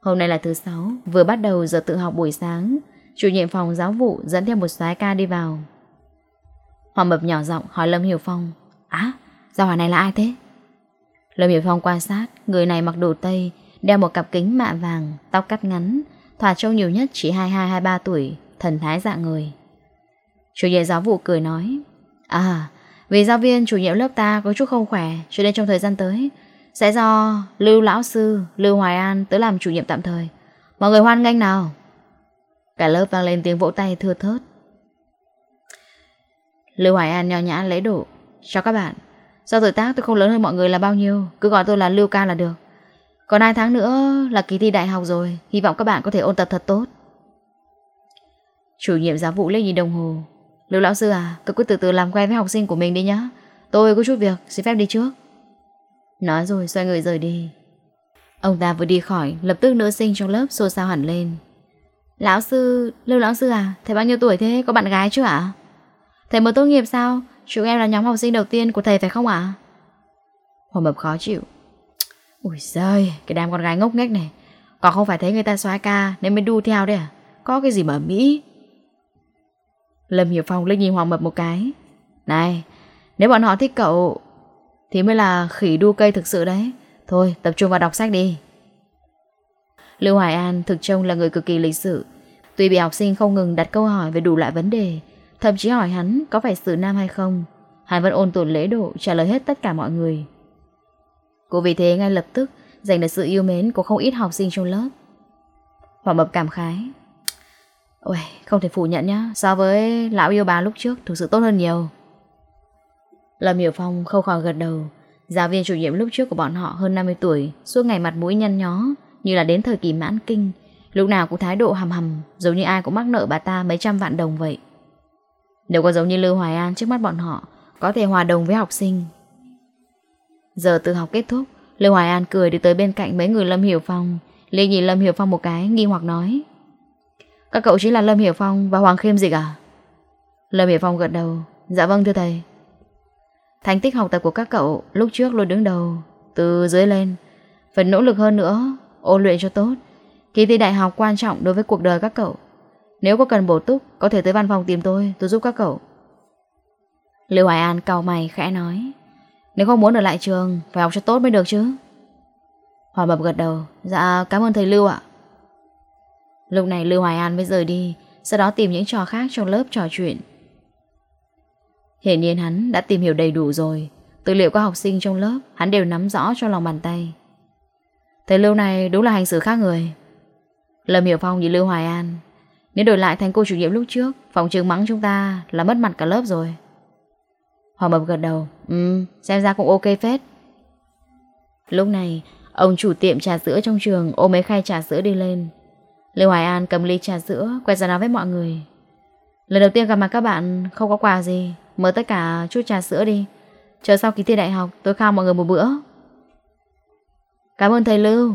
Hôm nay là thứ sáu, vừa bắt đầu giờ tự học buổi sáng, chủ nhiệm phòng giáo vụ dẫn theo một soái ca đi vào. Hoàng Mập nhỏ giọng hỏi Lâm Hiểu Phong, Á, à, hòa này là ai thế? Lâm Hiểu Phong quan sát, người này mặc đồ Tây, đeo một cặp kính mạ vàng, tóc cắt ngắn, thoạt trông nhiều nhất chỉ 22-23 tuổi, thần thái dạng người. Chủ nhiệm giáo vụ cười nói, À, vì giáo viên chủ nhiệm lớp ta có chút không khỏe, cho nên trong thời gian tới, sẽ do Lưu Lão Sư, Lưu Hoài An tới làm chủ nhiệm tạm thời. Mọi người hoan nghênh nào. Cả lớp vang lên tiếng vỗ tay thưa thớt. Lưu Hoài An nho nhã lấy độ. chào các bạn, do tuổi tác tôi không lớn hơn mọi người là bao nhiêu, cứ gọi tôi là Lưu Ca là được. Còn hai tháng nữa là kỳ thi đại học rồi, hy vọng các bạn có thể ôn tập thật tốt. Chủ nhiệm giáo vụ lên nhìn đồng hồ. Lưu Lão Sư à, cậu cứ từ từ làm quen với học sinh của mình đi nhá. Tôi có chút việc, xin phép đi trước. Nói rồi xoay người rời đi. Ông ta vừa đi khỏi Lập tức nữ sinh trong lớp xô xao hẳn lên. Lão sư, Lưu lão sư à Thầy bao nhiêu tuổi thế, có bạn gái chưa ạ? Thầy mới tốt nghiệp sao? Chúng em là nhóm học sinh đầu tiên của thầy phải không ạ? Hoàng Mập khó chịu. Ui giời, cái đám con gái ngốc nghếch này. Còn không phải thấy người ta xóa ca Nên mới đu theo đấy à? Có cái gì mà Mỹ Lâm Hiểu Phong lên nhìn Hoàng Mập một cái. Này, nếu bọn họ thích cậu thì mới là khỉ đu cây thực sự đấy. Thôi tập trung vào đọc sách đi. Lưu Hoài An thực trông là người cực kỳ lịch sự. Tuy bị học sinh không ngừng đặt câu hỏi về đủ loại vấn đề Thậm chí hỏi hắn có phải xử nam hay không Hắn vẫn ôn tồn lễ độ trả lời hết tất cả mọi người. Cô vì thế ngay lập tức Dành được sự yêu mến của không ít học sinh trong lớp. Hoàng Mập cảm khái. Ôi, không thể phủ nhận nhá. So với lão yêu bà lúc trước Thực sự tốt hơn nhiều. Lâm Hiểu Phong không khỏi gật đầu. Giáo viên chủ nhiệm lúc trước của bọn họ hơn 50 tuổi Suốt ngày mặt mũi nhăn nhó Như là đến thời kỳ mãn kinh. Lúc nào cũng thái độ hầm hầm Giống như ai cũng mắc nợ bà ta mấy trăm vạn đồng vậy. Nếu có giống như Lưu Hoài An trước mắt bọn họ Có thể hòa đồng với học sinh. Giờ tự học kết thúc Lưu Hoài An cười đi tới bên cạnh mấy người Lâm Hiểu Phong. Liên nhìn Lâm Hiểu Phong một cái Nghi hoặc nói các cậu chính là Lâm Hiểu Phong và Hoàng Khiêm gì cả à? Lâm Hiểu Phong gật đầu Dạ vâng thưa thầy Thành tích học tập của các cậu lúc trước luôn đứng đầu, từ dưới lên. Phải nỗ lực hơn nữa, ôn luyện cho tốt. Kỳ thi đại học quan trọng đối với cuộc đời các cậu. Nếu có cần bổ túc, có thể tới văn phòng tìm tôi, tôi giúp các cậu. Lưu Hoài An cau mày khẽ nói. Nếu không muốn ở lại trường, phải học cho tốt mới được chứ. Hòa Mập gật đầu. Dạ, cảm ơn thầy Lưu ạ. Lúc này Lưu Hoài An mới rời đi, sau đó tìm những trò khác trong lớp trò chuyện. Hiển nhiên hắn đã tìm hiểu đầy đủ rồi. Tư liệu các học sinh trong lớp Hắn đều nắm rõ trong lòng bàn tay. Thầy Lưu này đúng là hành xử khác người. Lâm Hiểu Phong nhìn Lưu Hoài An. Nếu đổi lại thành cô chủ nhiệm lúc trước Phòng trường mắng chúng ta là mất mặt cả lớp rồi. Hòa Mập gật đầu. Ừ xem ra cũng ok phết. Lúc này Ông chủ tiệm trà sữa trong trường ôm mấy khay trà sữa đi lên. Lưu Hoài An cầm ly trà sữa, Quay ra nói với mọi người. Lần đầu tiên gặp mặt các bạn, không có quà gì. Mở tất cả chút trà sữa đi. Chờ sau kỳ thi đại học, tôi khao mọi người một bữa. Cảm ơn thầy Lưu.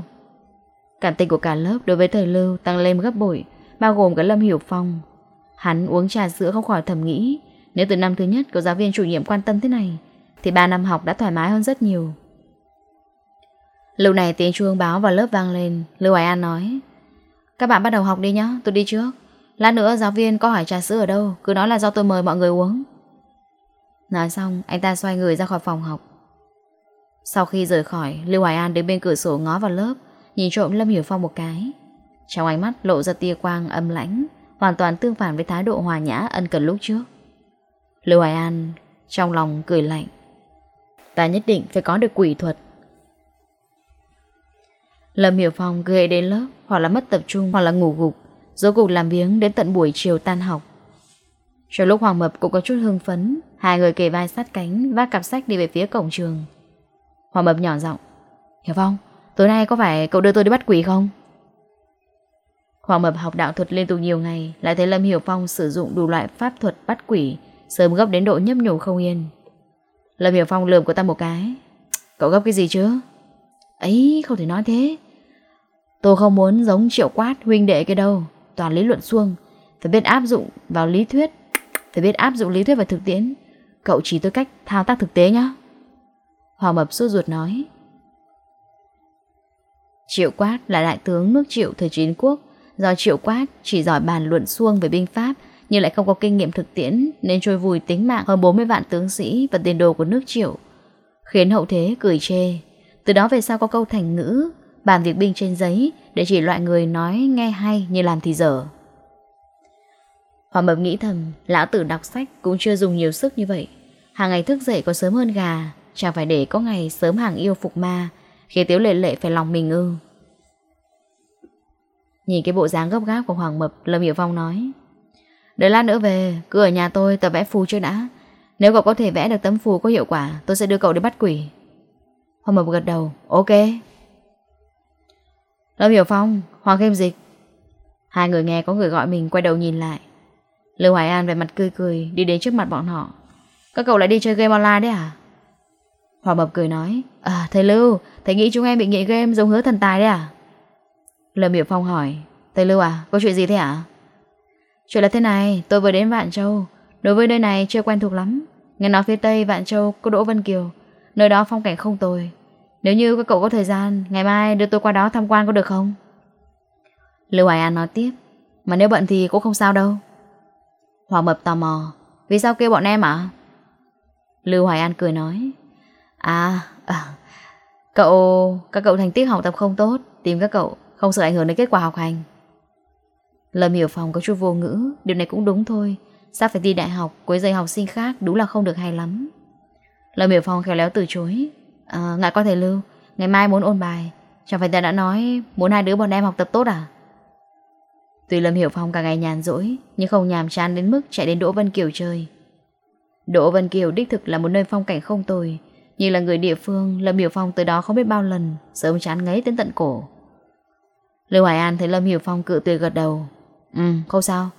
Cảm tình của cả lớp đối với thầy Lưu tăng lên gấp bội, Bao gồm cả Lâm Hiểu Phong. Hắn uống trà sữa không khỏi thầm nghĩ, Nếu từ năm thứ nhất có giáo viên chủ nhiệm quan tâm thế này, Thì 3 năm học đã thoải mái hơn rất nhiều. Lúc này tiếng chuông báo vào lớp vang lên, Lưu Hoài An nói các bạn bắt đầu học đi nhé, tôi đi trước. Lát nữa giáo viên có hỏi trà sữa ở đâu Cứ nói là do tôi mời mọi người uống. Nói xong anh ta xoay người ra khỏi phòng học. Sau khi rời khỏi Lưu Hoài An đứng bên cửa sổ ngó vào lớp Nhìn trộm Lâm Hiểu Phong một cái. Trong ánh mắt lộ ra tia quang âm lãnh Hoàn toàn tương phản với thái độ hòa nhã ân cần lúc trước. Lưu Hoài An Trong lòng cười lạnh. Ta nhất định phải có được quỷ thuật. Lâm Hiểu Phong cười đến lớp. Hoặc là mất tập trung hoặc là ngủ gục rốt cuộc làm biếng đến tận buổi chiều tan học. Trong lúc Hoàng Mập cũng có chút hưng phấn Hai người kề vai sát cánh Vác cặp sách đi về phía cổng trường. Hoàng Mập nhỏ giọng Hiểu Phong, tối nay có phải cậu đưa tôi đi bắt quỷ không? Hoàng Mập học đạo thuật liên tục nhiều ngày Lại thấy Lâm Hiểu Phong sử dụng đủ loại pháp thuật bắt quỷ Sớm gấp đến độ nhấp nhổ không yên. Lâm Hiểu Phong lườm của ta một cái Cậu gấp cái gì chứ? Ấy không thể nói thế. Tôi không muốn giống triệu quát, huynh đệ cái đâu. Toàn lý luận xuông. Phải biết áp dụng vào lý thuyết. Phải biết áp dụng lý thuyết vào thực tiễn. Cậu chỉ tôi cách thao tác thực tế nhá. Hoàng Mập sốt ruột nói. Triệu Quát là đại tướng nước Triệu thời chiến quốc. Do Triệu Quát chỉ giỏi bàn luận xuông về binh pháp, Nhưng lại không có kinh nghiệm thực tiễn, Nên trôi vùi tính mạng hơn 40 vạn tướng sĩ Và tiền đồ của nước Triệu. Khiến hậu thế cười chê. Từ đó về sau có câu thành ngữ Bàn việc binh trên giấy Để chỉ loại người nói nghe hay như làm thì dở. Hoàng Mập nghĩ thầm, Lão tử đọc sách cũng chưa dùng nhiều sức như vậy. Hàng ngày thức dậy còn sớm hơn gà Chẳng phải để có ngày sớm hàng yêu phục ma, Khi Tiếu Lệ Lệ phải lòng mình ư. Nhìn cái bộ dáng gấp gáp của Hoàng Mập, Lâm Hiểu Phong nói, Đợi lát nữa về, Cứ ở nhà tôi tập vẽ phù chưa đã. Nếu cậu có thể vẽ được tấm phù có hiệu quả, Tôi sẽ đưa cậu đi bắt quỷ. Hoàng Mập gật đầu, Ok. Lâm Hiểu Phong, Hoàng Khiêm Dịch. Hai người nghe có người gọi mình quay đầu nhìn lại. Lưu Hoài An về mặt cười cười, Đi đến trước mặt bọn họ. Các cậu lại đi chơi game online đấy à? Hoàng Mập cười nói À thầy Lưu, Thầy nghĩ chúng em bị nghiện game giống hứa thần tài đấy à? Lâm Hiểu Phong hỏi, Thầy Lưu à có chuyện gì thế ạ? Chuyện là thế này, tôi vừa đến Vạn Châu. Đối với nơi này chưa quen thuộc lắm. Nghe nói phía tây Vạn Châu có Đỗ Vân Kiều. Nơi đó phong cảnh không tồi. Nếu như các cậu có thời gian Ngày mai đưa tôi qua đó tham quan có được không? Lưu Hoài An nói tiếp Mà nếu bận thì cũng không sao đâu. Hoàng Mập tò mò Vì sao kêu bọn em ạ? Lưu Hoài An cười nói À, à Cậu, các cậu thành tích học tập không tốt Tìm các cậu không sợ ảnh hưởng đến kết quả học hành. Lâm Hiểu Phong có chút vô ngữ Điều này cũng đúng thôi Sao phải đi đại học Quấy dây học sinh khác đúng là không được hay lắm. Lâm Hiểu Phong khéo léo từ chối Ờ, à, Ngại có thể lưu. Ngày mai muốn ôn bài. Chẳng phải ta đã nói Muốn hai đứa bọn em học tập tốt à? Tuy Lâm Hiểu Phong cả ngày nhàn rỗi Nhưng không nhàm chán đến mức chạy đến Đỗ Vân Kiều chơi. Đỗ Vân Kiều đích thực là một nơi phong cảnh không tồi Nhưng là người địa phương Lâm Hiểu Phong tới đó không biết bao lần Sớm chán ngấy đến tận cổ. Lưu Hoài An thấy Lâm Hiểu Phong cự tuyệt gật đầu. Ừ không sao.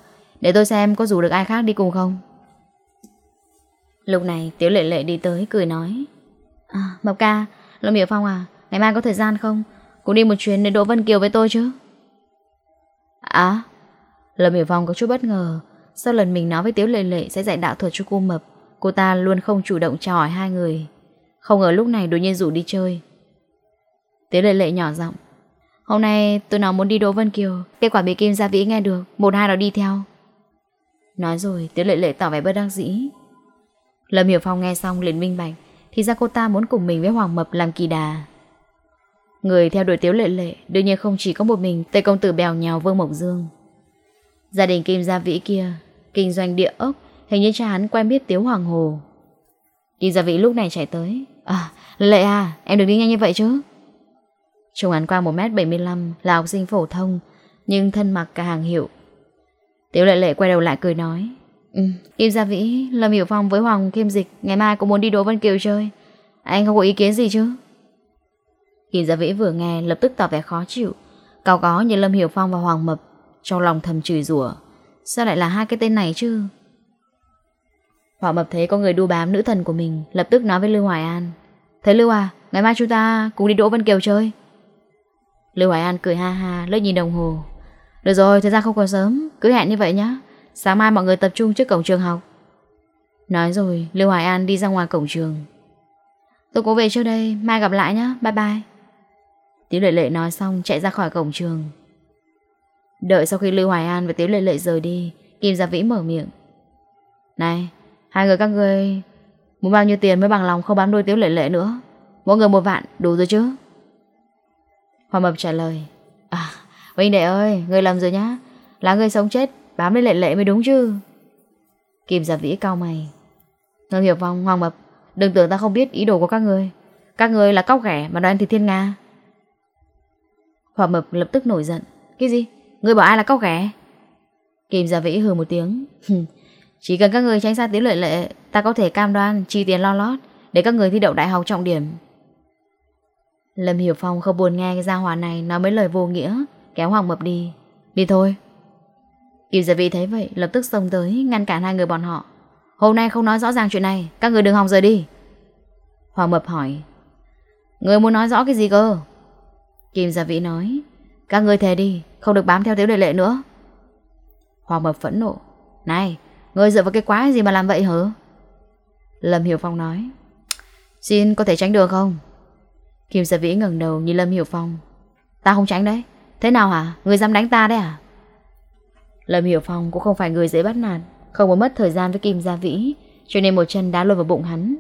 Để tôi xem có rủ được ai khác đi cùng không? Lúc này Tiếu Lệ Lệ đi tới cười nói. À Mập ca, Lâm Hiểu Phong à Ngày mai có thời gian không? Cũng đi một chuyến đến Đỗ Vân Kiều với tôi chứ. À Lâm Hiểu Phong có chút bất ngờ. Sau lần mình nói với Tiếu Lệ Lệ sẽ dạy đạo thuật cho cô Mập, Cô ta luôn không chủ động chào hỏi hai người. Không ngờ lúc này đột nhiên rủ đi chơi. Tiếu Lệ Lệ nhỏ giọng, Hôm nay tôi nói muốn đi Đỗ Vân Kiều, Kết quả bị Kim Gia Vĩ nghe được, Một hai nó đi theo. Nói rồi, Tiếu Lệ Lệ tỏ vẻ bất đắc dĩ. Lâm Hiểu Phong nghe xong liền minh bạch thì ra cô ta muốn cùng mình với Hoàng Mập làm kỳ đà. Người theo đuổi Tiếu Lệ Lệ, Đương nhiên không chỉ có một mình, Tây công tử bèo nhào Vương Mộc Dương. Gia đình Kim Gia Vĩ kia, Kinh doanh địa ốc, Hình như cha hắn quen biết Tiếu Hoàng Hồ. Kim Gia Vĩ lúc này chạy tới À Lệ à em đừng đi nhanh như vậy chứ. Trông hắn qua 1m75 là học sinh phổ thông, Nhưng thân mặc cả hàng hiệu. Tiếu lệ lệ quay đầu lại cười nói Ừ, Kim Gia Vĩ, Lâm Hiểu Phong với Hoàng Kim Dịch Ngày mai cũng muốn đi Đỗ Vân Kiều chơi? Anh không có ý kiến gì chứ? Kim Gia Vĩ vừa nghe lập tức tỏ vẻ khó chịu. Cao có như Lâm Hiểu Phong và Hoàng Mập Trong lòng thầm chửi rủa. Sao lại là hai cái tên này chứ? Hoàng Mập thấy có người đu bám nữ thần của mình Lập tức nói với Lưu Hoài An. Thấy Lưu à, ngày mai chúng ta cùng đi Đỗ Vân Kiều chơi. Lưu Hoài An cười ha ha lướt nhìn đồng hồ. Được rồi thời gian không còn sớm Cứ hẹn như vậy nhá Sáng mai mọi người tập trung trước cổng trường học. Nói rồi Lưu Hoài An đi ra ngoài cổng trường. Tôi cố về trước đây Mai gặp lại nhé, Bye bye. Tiếu Lệ Lệ nói xong chạy ra khỏi cổng trường. Đợi sau khi Lưu Hoài An và Tiếu Lệ Lệ rời đi Kim Gia Vĩ mở miệng. Này Hai người các người Muốn bao nhiêu tiền mới bằng lòng không bám đuôi Tiếu Lệ Lệ nữa? Mỗi người một vạn đủ rồi chứ? Hoa Mập trả lời. À huynh đệ ơi Người lầm rồi nhá. Là người sống chết Bám lên lệ lệ mới đúng chứ? Kim giả vĩ cao mày. Ngân Hiểu Phong Hoàng Mập. Đừng tưởng ta không biết ý đồ của các người. Các người là cóc ghẻ mà đoán thì thiên Nga. Hoàng Mập lập tức nổi giận. Cái gì? Người bảo ai là cóc ghẻ? Kim giả vĩ hừ một tiếng. Chỉ cần các người tránh xa tiếng lệ lệ, Ta có thể cam đoan, chi tiền lo lót, Để các người thi đậu đại học trọng điểm. Lâm Hiểu Phong không buồn nghe cái gia hòa này Nói mấy lời vô nghĩa, Kéo Hoàng Mập đi. Đi thôi. Kiều Gia Vi thấy vậy, lập tức xông tới, Ngăn cản hai người bọn họ. Hôm nay không nói rõ ràng chuyện này, Các người đừng hòng rời đi. Hoàng Mập hỏi, Người muốn nói rõ cái gì cơ? Kim Gia Vĩ nói, Các người thề đi, Không được bám theo thiếu đệ lệ nữa. Hoàng Mập phẫn nộ, Này, Người dựa vào cái quái gì mà làm vậy hả? Lâm Hiểu Phong nói, Xin có thể tránh được không? Kim Gia Vĩ ngẩng đầu nhìn Lâm Hiểu Phong, Ta không tránh đấy, Thế nào hả? Người dám đánh ta đấy à? Lâm Hiểu Phong cũng không phải người dễ bắt nạt, Không muốn mất thời gian với Kim Gia Vĩ, Cho nên một chân đá luôn vào bụng hắn.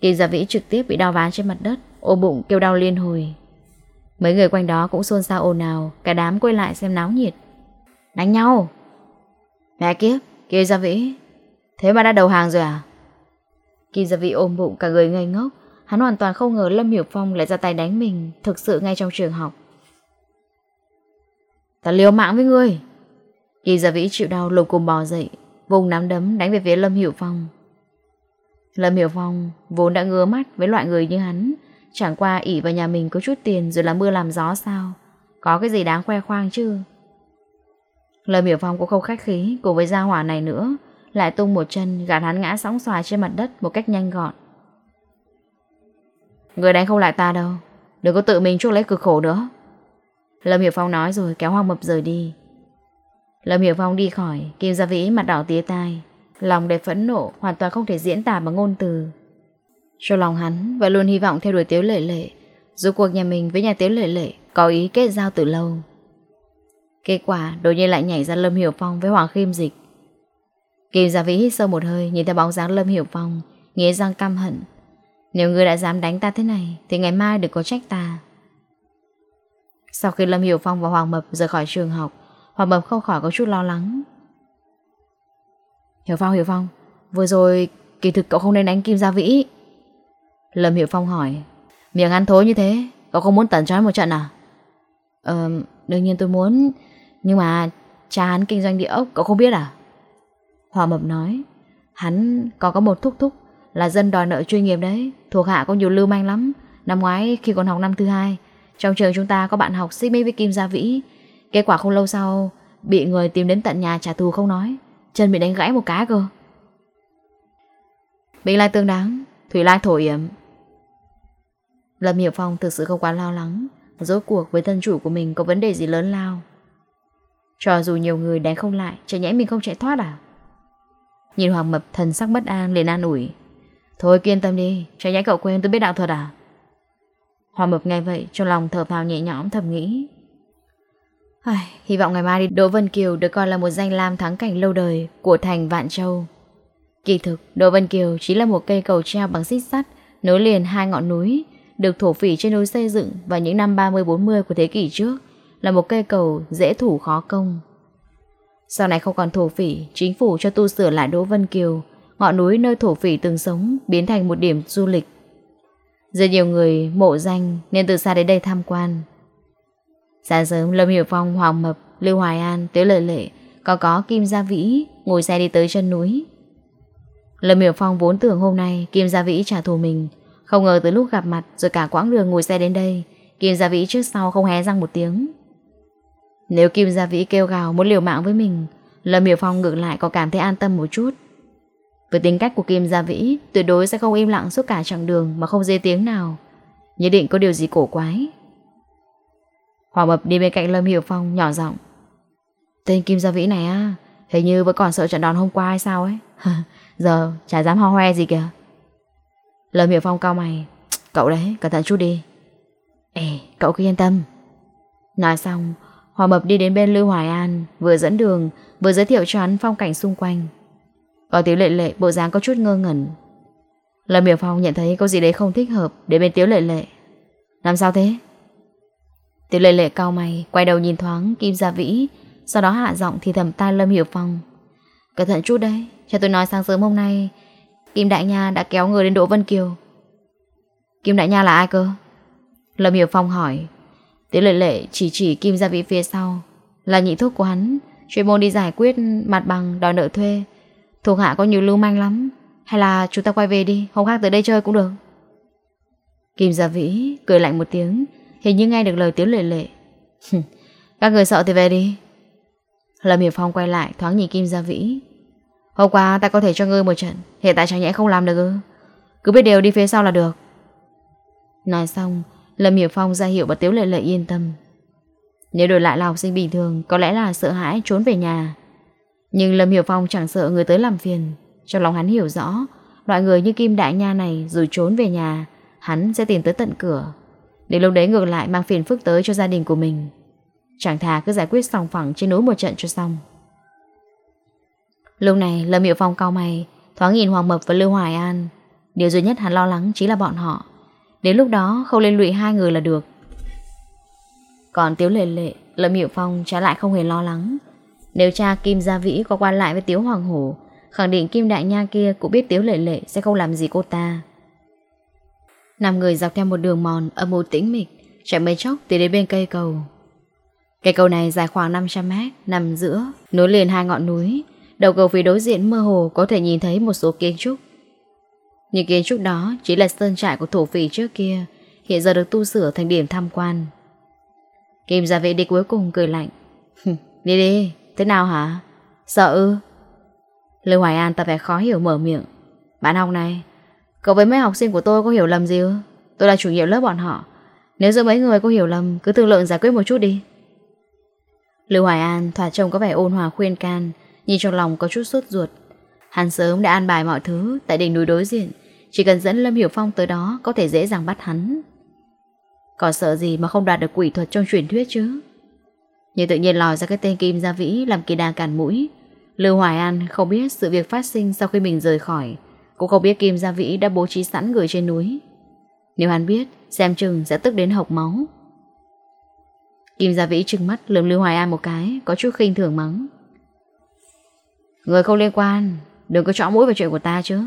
Kim Gia Vĩ trực tiếp bị đau ván trên mặt đất, Ôm bụng kêu đau liên hồi. Mấy người quanh đó cũng xôn xao ồn ào, Cả đám quay lại xem náo nhiệt. Đánh nhau? Mẹ kiếp, Kim Gia Vĩ, Thế mà đã đầu hàng rồi à? Kim Gia Vĩ ôm bụng cả người ngây ngốc, Hắn hoàn toàn không ngờ Lâm Hiểu Phong lại ra tay đánh mình, Thực sự ngay trong trường học. Ta liều mạng với ngươi. Kỳ Gia Vĩ chịu đau, lục cùng bò dậy, Vùng nắm đấm đánh về phía Lâm Hiểu Phong. Lâm Hiểu Phong Vốn đã ngứa mắt với loại người như hắn, Chẳng qua ỉ vào nhà mình có chút tiền Rồi là mưa làm gió sao? Có cái gì đáng khoe khoang chứ? Lâm Hiểu Phong cũng không khách khí Cùng với gia hỏa này nữa, Lại tung một chân gạt hắn ngã sóng xoài trên mặt đất Một cách nhanh gọn. Người đánh không lại ta đâu, Đừng có tự mình chuốc lấy cực khổ nữa. Lâm Hiểu Phong nói rồi kéo Hoàng Mập rời đi. Lâm Hiểu Phong đi khỏi, Kim Gia Vĩ mặt đỏ tía tai. Lòng đầy phẫn nộ, hoàn toàn không thể diễn tả bằng ngôn từ. Cho lòng hắn Và luôn hy vọng theo đuổi Tiếu Lệ Lệ. Dù cuộc nhà mình với nhà Tiếu Lệ Lệ Có ý kết giao từ lâu. Kết quả đột nhiên lại nhảy ra Lâm Hiểu Phong Với Hoàng Khiêm Dịch. Kim Gia Vĩ hít sâu một hơi, Nhìn theo bóng dáng Lâm Hiểu Phong Nghĩa răng căm hận. Nếu ngươi đã dám đánh ta thế này, Thì ngày mai đừng có trách ta. Sau khi Lâm Hiểu Phong và Hoàng Mập rời khỏi trường học Hòa Mập không khỏi có chút lo lắng. Hiểu Phong Hiểu Phong, Vừa rồi kỳ thực cậu không nên đánh Kim Gia Vĩ. Lâm Hiểu Phong hỏi, Miệng ăn thối như thế, Cậu không muốn tẩn cho một trận à? Ờ đương nhiên tôi muốn, Nhưng mà cha hắn kinh doanh địa ốc, Cậu không biết à? Hòa Mập nói, Hắn còn có một thúc thúc Là dân đòi nợ chuyên nghiệp đấy, Thuộc hạ có nhiều lưu manh lắm. Năm ngoái khi còn học năm thứ hai, Trong trường chúng ta có bạn học xích mít với Kim Gia Vĩ. Kết quả không lâu sau, Bị người tìm đến tận nhà trả thù không nói. Chân bị đánh gãy một cái cơ. Bình lai tương đáng, Thủy lai thổ yểm. Lâm Hiểu Phong thực sự không quá lo lắng. Rốt cuộc với thân chủ của mình có vấn đề gì lớn lao? Cho dù nhiều người đánh không lại, Chả nhẽ mình không chạy thoát à? Nhìn Hoàng Mập thần sắc bất an liền an ủi. Thôi kiên tâm đi, Chả nhẽ cậu quên tôi biết đạo thuật à? Hoàng Mập nghe vậy, Trong lòng thở phào nhẹ nhõm thầm nghĩ. Ai, hy vọng ngày mai đi Đỗ Vân Kiều được coi là một danh lam thắng cảnh lâu đời của thành Vạn Châu. Kỳ thực, Đỗ Vân Kiều chỉ là một cây cầu treo bằng xích sắt nối liền hai ngọn núi, được thổ phỉ trên núi xây dựng vào những năm 30-40 của thế kỷ trước, là một cây cầu dễ thủ khó công. Sau này không còn thổ phỉ, chính phủ cho tu sửa lại Đỗ Vân Kiều, ngọn núi nơi thổ phỉ từng sống biến thành một điểm du lịch. Rất nhiều người mộ danh nên từ xa đến đây tham quan. Sáng sớm Lâm Hiểu Phong, Hoàng Mập, Lưu Hoài An, Tiếu Lợi Lệ Còn có Kim Gia Vĩ Ngồi xe đi tới chân núi. Lâm Hiểu Phong vốn tưởng hôm nay Kim Gia Vĩ trả thù mình. Không ngờ tới lúc gặp mặt Rồi cả quãng đường ngồi xe đến đây Kim Gia Vĩ trước sau không hé răng một tiếng. Nếu Kim Gia Vĩ kêu gào Muốn liều mạng với mình Lâm Hiểu Phong ngược lại có cảm thấy an tâm một chút. Với tính cách của Kim Gia Vĩ Tuyệt đối sẽ không im lặng suốt cả chặng đường Mà không dê tiếng nào. Nhất định có điều gì cổ quái. Hoàng Mập đi bên cạnh Lâm Hiểu Phong nhỏ giọng. Tên Kim Gia Vĩ này á, Hình như vẫn còn sợ trận đòn hôm qua hay sao ấy. Giờ chả dám ho hoe gì kìa. Lâm Hiểu Phong cao mày. Cậu đấy, cẩn thận chút đi. Ê, cậu cứ yên tâm. Nói xong Hoàng Mập đi đến bên Lưu Hoài An, Vừa dẫn đường, Vừa giới thiệu cho hắn phong cảnh xung quanh. Có Tiếu lệ lệ, bộ dáng có chút ngơ ngẩn. Lâm Hiểu Phong nhận thấy có gì đấy không thích hợp, Để bên Tiếu Lệ Lệ. Làm sao thế? Tiểu Lệ Lệ cao mày, Quay đầu nhìn thoáng Kim Gia Vĩ, Sau đó hạ giọng thì thầm tai Lâm Hiểu Phong. Cẩn thận chút đấy, Cho tôi nói sáng sớm hôm nay, Kim Đại Nha đã kéo người đến Đỗ Vân Kiều. Kim Đại Nha là ai cơ? Lâm Hiểu Phong hỏi. Tiểu Lệ Lệ chỉ chỉ Kim Gia Vĩ phía sau, Là nhị thuốc của hắn, Chuyên môn đi giải quyết mặt bằng đòi nợ thuê. Thuộc hạ có nhiều lưu manh lắm, Hay là chúng ta quay về đi, Hôm khác tới đây chơi cũng được. Kim Gia Vĩ cười lạnh một tiếng Hình như nghe được lời Tiếu Lệ Lệ. Các người sợ thì về đi. Lâm Hiểu Phong quay lại, thoáng nhìn Kim Gia Vĩ. Hôm qua ta có thể cho ngươi một trận, Hiện tại chẳng nhẽ không làm được ư? Cứ biết đều đi phía sau là được. Nói xong, Lâm Hiểu Phong ra hiệu và Tiếu Lệ Lệ yên tâm. Nếu đổi lại là học sinh bình thường, Có lẽ là sợ hãi, trốn về nhà. Nhưng Lâm Hiểu Phong chẳng sợ người tới làm phiền. Trong lòng hắn hiểu rõ, Loại người như Kim Đại Nha này Dù trốn về nhà, Hắn sẽ tìm tới tận cửa. Để lúc đấy ngược lại mang phiền phức tới cho gia đình của mình. Chẳng thà cứ giải quyết sòng phẳng trên núi một trận cho xong. Lúc này, Lâm Hiệu Phong cao mày, Thoáng nhìn Hoàng Mập và Lưu Hoài An. Điều duy nhất hắn lo lắng chính là bọn họ. Đến lúc đó, không lên lụy hai người là được. Còn Tiếu Lệ Lệ, Lâm Hiệu Phong trả lại không hề lo lắng. Nếu cha Kim Gia Vĩ có quan lại với Tiếu Hoàng Hổ, Khẳng định Kim Đại Nha kia Cũng biết Tiếu Lệ Lệ sẽ không làm gì cô ta. Năm người dọc theo một đường mòn Âm u tĩnh mịch Chạy mấy chốc thì đến bên cây cầu. Cây cầu này dài khoảng 500 mét Nằm giữa Nối liền hai ngọn núi. Đầu cầu phía đối diện mơ hồ có thể nhìn thấy một số kiến trúc. Những kiến trúc đó chỉ là sơn trại của thổ phỉ trước kia Hiện giờ được tu sửa thành điểm tham quan. Kim gia vệ đi cuối cùng cười lạnh. Đi đi, thế nào hả? Sợ ư? Lưu Hoài An ta phải khó hiểu mở miệng. Bạn học này Cậu với mấy học sinh của tôi có hiểu lầm gì không? Tôi là chủ nhiệm lớp bọn họ. Nếu giữa mấy người có hiểu lầm, Cứ thương lượng giải quyết một chút đi. Lưu Hoài An thoạt trông có vẻ ôn hòa khuyên can, Nhìn trong lòng có chút sốt ruột. Hắn sớm đã an bài mọi thứ Tại đỉnh núi đối diện, Chỉ cần dẫn Lâm Hiểu Phong tới đó Có thể dễ dàng bắt hắn. Có sợ gì mà không đạt được quỷ thuật trong truyền thuyết chứ? Nhưng tự nhiên lòi ra cái tên Kim Gia Vĩ Làm kỳ đà cản mũi. Lưu Hoài An không biết sự việc phát sinh Sau khi mình rời khỏi cũng không biết Kim Gia Vĩ đã bố trí sẵn người trên núi. Nếu hắn biết, Xem chừng sẽ tức đến hộc máu. Kim Gia Vĩ trừng mắt lườm Lưu Hoài An một cái, Có chút khinh thường mắng. Người không liên quan, Đừng có chõ mũi vào chuyện của ta chứ.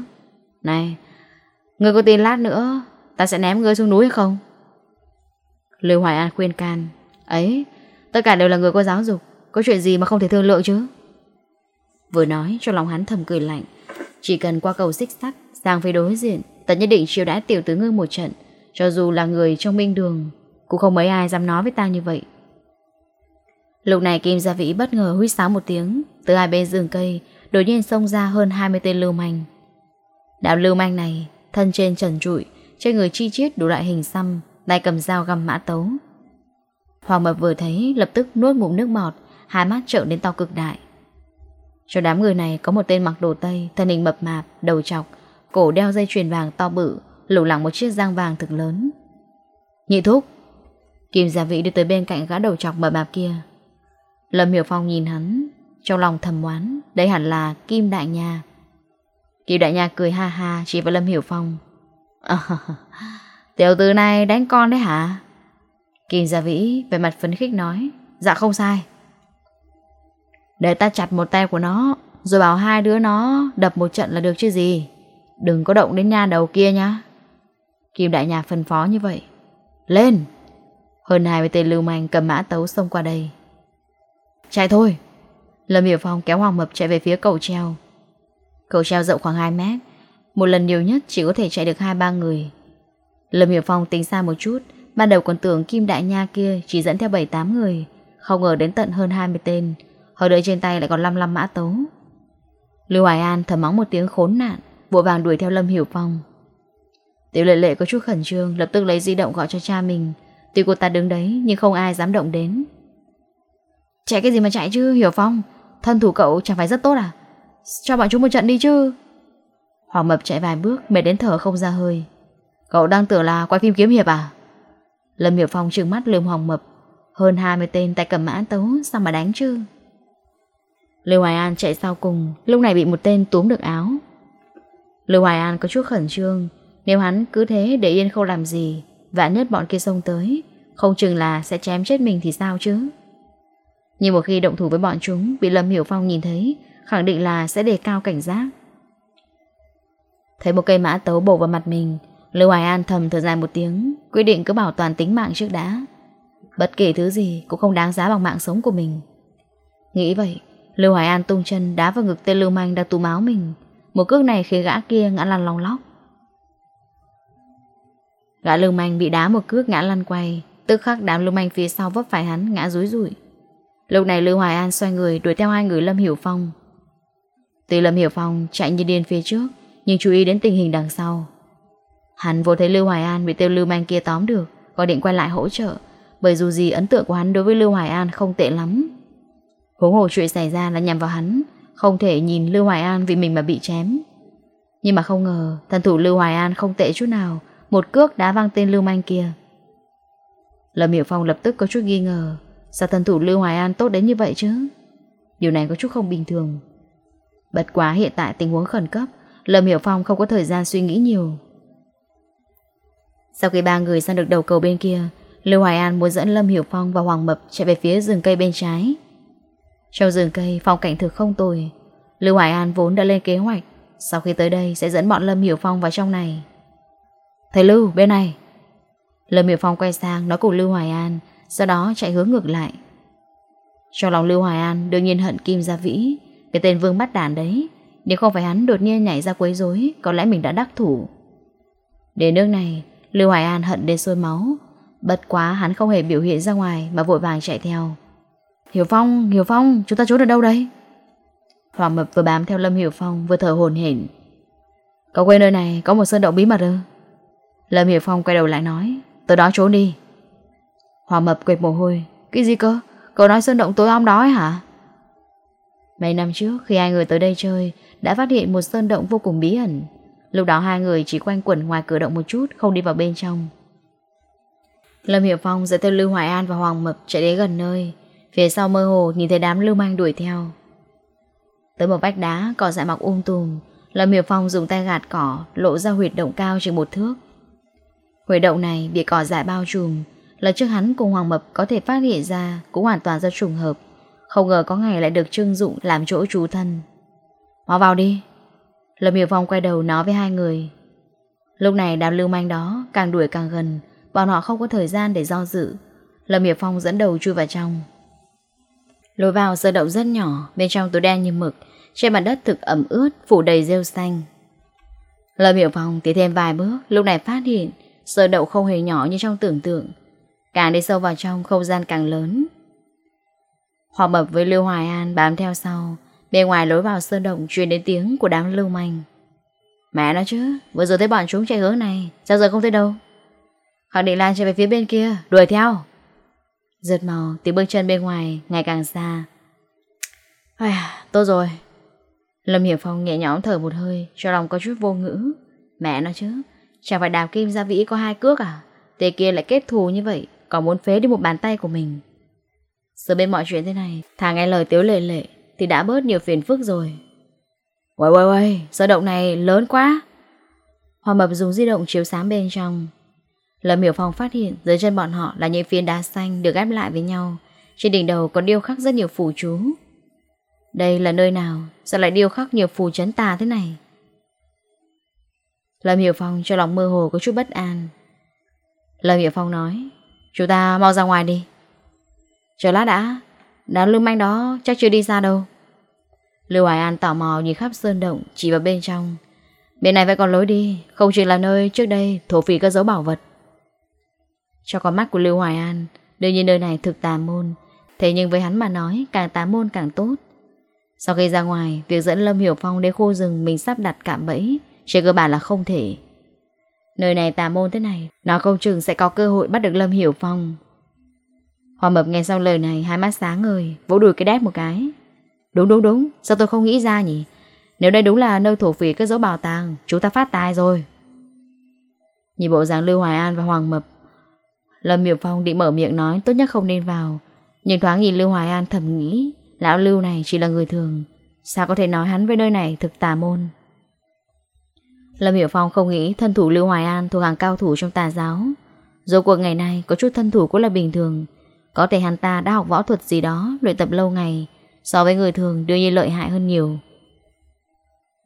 Này, Người có tin lát nữa, Ta sẽ ném người xuống núi hay không? Lưu Hoài An khuyên can. Ấy, Tất cả đều là người có giáo dục, Có chuyện gì mà không thể thương lượng chứ? Vừa nói cho lòng hắn thầm cười lạnh. Chỉ cần qua cầu xích sắt Sang phía đối diện Tật nhất định chiêu đãi tiểu tướng ngưng một trận. Cho dù là người trong minh đường, Cũng không mấy ai dám nói với ta như vậy. Lúc này Kim Gia Vĩ bất ngờ huýt sáo một tiếng, Từ hai bên rừng cây, Đột nhiên xông ra hơn 20 tên lưu manh. Đạo lưu manh này, Thân trên trần trụi, Trên người chi chiết đủ loại hình xăm, Tay cầm dao găm mã tấu. Hoàng Mập vừa thấy, lập tức nuốt ngụm nước bọt, Hai mắt trợn đến to cực đại. Cho đám người này có một tên mặc đồ tây Thân hình mập mạp, đầu chọc Cổ đeo dây chuyền vàng to bự Lủ lẳng một chiếc giang vàng thực lớn. Nhị thúc. Kim Gia Vĩ đi tới bên cạnh gã đầu chọc mập mạp kia. Lâm Hiểu Phong nhìn hắn Trong lòng thầm oán Đây hẳn là Kim Đại Nha. Kim Đại Nha cười ha ha chỉ vào Lâm Hiểu Phong. À, Tiểu tử này đánh con đấy hả? Kim Gia Vĩ về mặt phấn khích nói Dạ không sai. Để ta chặt một tay của nó, Rồi bảo hai đứa nó đập một trận là được chứ gì. Đừng có động đến nha đầu kia nhá. Kim Đại Nha phân phó như vậy. Lên! Hơn hai mươi tên lưu manh cầm mã tấu xông qua đây. Chạy thôi! Lâm Hiểu Phong kéo Hoàng Mập chạy về phía cầu treo. Cầu treo rộng khoảng 2 mét. Một lần nhiều nhất chỉ có thể chạy được 2-3 người. Lâm Hiểu Phong tính xa một chút. Ban đầu còn tưởng Kim Đại Nha kia Chỉ dẫn theo 7-8 người, Không ngờ đến tận hơn 20 tên. Hơn nữa trên tay lại còn 55 mã tấu. Lưu Hoài An thầm mắng một tiếng khốn nạn, Vội vàng đuổi theo Lâm Hiểu Phong. Tiểu lệ lệ có chút khẩn trương, Lập tức lấy di động gọi cho cha mình. Tuy cô ta đứng đấy, nhưng không ai dám động đến. Chạy cái gì mà chạy chứ, Hiểu Phong? Thân thủ cậu chẳng phải rất tốt à? Cho bọn chúng một trận đi chứ. Hoàng Mập chạy vài bước, mệt đến thở không ra hơi. Cậu đang tưởng là quay phim kiếm hiệp à? Lâm Hiểu Phong trừng mắt lườm Hoàng Mập. Hơn 20 tên tay cầm mã tấu, Sao mà đánh chứ? Lưu Hoài An chạy sau cùng, Lúc này bị một tên túm được áo. Lưu Hoài An có chút khẩn trương, Nếu hắn cứ thế để yên không làm gì, Vạn nhất bọn kia xông tới, Không chừng là sẽ chém chết mình thì sao chứ? Nhưng một khi động thủ với bọn chúng, Bị Lâm Hiểu Phong nhìn thấy, Khẳng định là sẽ đề cao cảnh giác. Thấy một cây mã tấu bổ vào mặt mình, Lưu Hoài An thầm thở dài một tiếng, Quyết định cứ bảo toàn tính mạng trước đã. Bất kể thứ gì cũng không đáng giá bằng mạng sống của mình. Nghĩ vậy Lưu Hoài An tung chân đá vào ngực tên Lưu Manh đang tù máu mình. Một cước này khiến gã kia ngã lăn lòng lóc. Gã Lưu Manh bị đá một cước ngã lăn quay. Tức khắc đám Lưu Manh phía sau vấp phải hắn, ngã rúi rủi Lúc này Lưu Hoài An xoay người đuổi theo hai người Lâm Hiểu Phong. Tuy Lâm Hiểu Phong chạy như điên phía trước, Nhưng chú ý đến tình hình đằng sau. Hắn vô thấy Lưu Hoài An bị tiêu Lưu Manh kia tóm được, Có định quay lại hỗ trợ, Bởi dù gì ấn tượng của hắn đối với Lưu Hoài An không tệ lắm. Huống hồ chuyện xảy ra là nhằm vào hắn, Không thể nhìn Lưu Hoài An vì mình mà bị chém. Nhưng mà không ngờ, Thần thủ Lưu Hoài An không tệ chút nào, Một cước đá văng tên Lưu Manh kia. Lâm Hiểu Phong lập tức có chút nghi ngờ, Sao thần thủ Lưu Hoài An tốt đến như vậy chứ? Điều này có chút không bình thường. Bật quá hiện tại tình huống khẩn cấp, Lâm Hiểu Phong không có thời gian suy nghĩ nhiều. Sau khi ba người sang được đầu cầu bên kia, Lưu Hoài An muốn dẫn Lâm Hiểu Phong và Hoàng Mập chạy về phía rừng cây bên trái trong rừng cây, phong cảnh thực không tồi. Lưu Hải An vốn đã lên kế hoạch, Sau khi tới đây sẽ dẫn bọn Lâm Hiểu Phong vào trong này. Thầy Lưu, bên này. Lâm Hiểu Phong quay sang nói cùng Lưu Hoài An, Sau đó chạy hướng ngược lại. Trong lòng Lưu Hoài An đương nhiên hận Kim Gia Vĩ, Cái tên Vương bắt đàn đấy. Nếu không phải hắn đột nhiên nhảy ra quấy rối, Có lẽ mình đã đắc thủ. Đến nước này, Lưu Hoài An hận đến sôi máu. Bật quá hắn không hề biểu hiện ra ngoài Mà vội vàng chạy theo. Hiểu Phong, Hiểu Phong, chúng ta trốn ở đâu đây? Hoàng Mập vừa bám theo Lâm Hiểu Phong vừa thở hồn hển. Có quên nơi này có một sơn động bí mật ư? Lâm Hiểu Phong quay đầu lại nói, tới đó trốn đi. Hoàng Mập quệt mồ hôi, cái gì cơ? Cậu nói sơn động tối om đó ấy hả? Mấy năm trước khi hai người tới đây chơi đã phát hiện một sơn động vô cùng bí ẩn. Lúc đó hai người chỉ quanh quẩn ngoài cửa động một chút, không đi vào bên trong. Lâm Hiểu Phong dẫn theo Lưu Hoài An và Hoàng Mập chạy đến gần nơi. Phía sau mơ hồ nhìn thấy đám lưu manh đuổi theo. Tới một vách đá, Cỏ dại mọc um tùm. Lâm Hiểu Phong dùng tay gạt cỏ, Lộ ra huyệt động cao chừng một thước. Huyệt động này bị cỏ dại bao trùm, Là trước hắn cùng Hoàng Mập có thể phát hiện ra Cũng hoàn toàn do trùng hợp. Không ngờ có ngày lại được trưng dụng làm chỗ trú thân. Hóa vào đi. Lâm Hiểu Phong quay đầu nói với hai người. Lúc này đám lưu manh đó Càng đuổi càng gần, Bọn họ không có thời gian để do dự. Lâm Hiệp Phong dẫn đầu chui vào trong. Lối vào sơ động rất nhỏ, Bên trong tối đen như mực. Trên mặt đất thực ẩm ướt, Phủ đầy rêu xanh. Lâm Hiểu Phong tiến thêm vài bước, Lúc này phát hiện Sơ đậu không hề nhỏ như trong tưởng tượng. Càng đi sâu vào trong, không gian càng lớn. Hòa mập với Lưu Hoài An bám theo sau. Bên ngoài lối vào sơ động truyền đến tiếng của đám lưu manh. Mẹ nói chứ, Vừa rồi thấy bọn chúng chạy hướng này, Sao giờ không thấy đâu? Khẳng định Lan chạy về phía bên kia, Đuổi theo. Giật màu tiếng bước chân bên ngoài Ngày càng xa. À, Tốt rồi. Lâm Hiểu Phong nhẹ nhõm thở một hơi Cho lòng có chút vô ngữ. Mẹ nó chứ Chẳng phải đào kim gia vĩ có hai cước à? Tề kia lại kết thù như vậy Còn muốn phế đi một bàn tay của mình. Giờ bên mọi chuyện thế này Thà nghe lời tiếu lệ lệ Thì đã bớt nhiều phiền phức rồi. Uầy uầy uầy Sở động này lớn quá? Hoa mập dùng di động chiếu sáng bên trong. Lâm Hiểu Phong phát hiện dưới chân bọn họ là những phiến đá xanh được ghép lại với nhau. Trên đỉnh đầu còn điêu khắc rất nhiều phù chú. Đây là nơi nào? Sao lại điêu khắc nhiều phù chấn tà thế này? Lâm Hiểu Phong cho lòng mơ hồ có chút bất an. Lâm Hiểu Phong nói Chúng ta mau ra ngoài đi. Chờ lát đã. Đám lưu manh đó chắc chưa đi ra đâu. Lưu Hải An tò mò nhìn khắp sơn động chỉ vào bên trong. Bên này phải còn lối đi, không chỉ là nơi trước đây thổ phỉ có dấu bảo vật. Cho con mắt của Lưu Hoài An. Đương nhiên nơi này thực tà môn. Thế nhưng với hắn mà nói, càng tà môn càng tốt. Sau khi ra ngoài, Việc dẫn Lâm Hiểu Phong đến khu rừng Mình sắp đặt cạm bẫy Chỉ cơ bản là không thể. Nơi này tà môn thế này Nó không chừng sẽ có cơ hội bắt được Lâm Hiểu Phong. Hoa mập nghe xong lời này, Hai mắt sáng ngời, Vỗ đùi cái đét một cái. Đúng đúng đúng, Sao tôi không nghĩ ra nhỉ? Nếu đây đúng là nơi thổ phỉ cất dấu bảo tàng, Chúng ta phát tài rồi. Nhìn bộ dáng Lưu Hoài An và Hoàng Mập Lâm Miểu Phong định mở miệng nói tốt nhất không nên vào Nhưng thoáng nhìn Lưu Hoài An thầm nghĩ Lão Lưu này chỉ là người thường Sao có thể nói hắn với nơi này thực tà môn Lâm Hiểu Phong không nghĩ thân thủ Lưu Hoài An thuộc hàng cao thủ trong tà giáo. Dù cuộc ngày nay có chút thân thủ cũng là bình thường. Có thể hắn ta đã học võ thuật gì đó, luyện tập lâu ngày. So với người thường đương nhiên lợi hại hơn nhiều.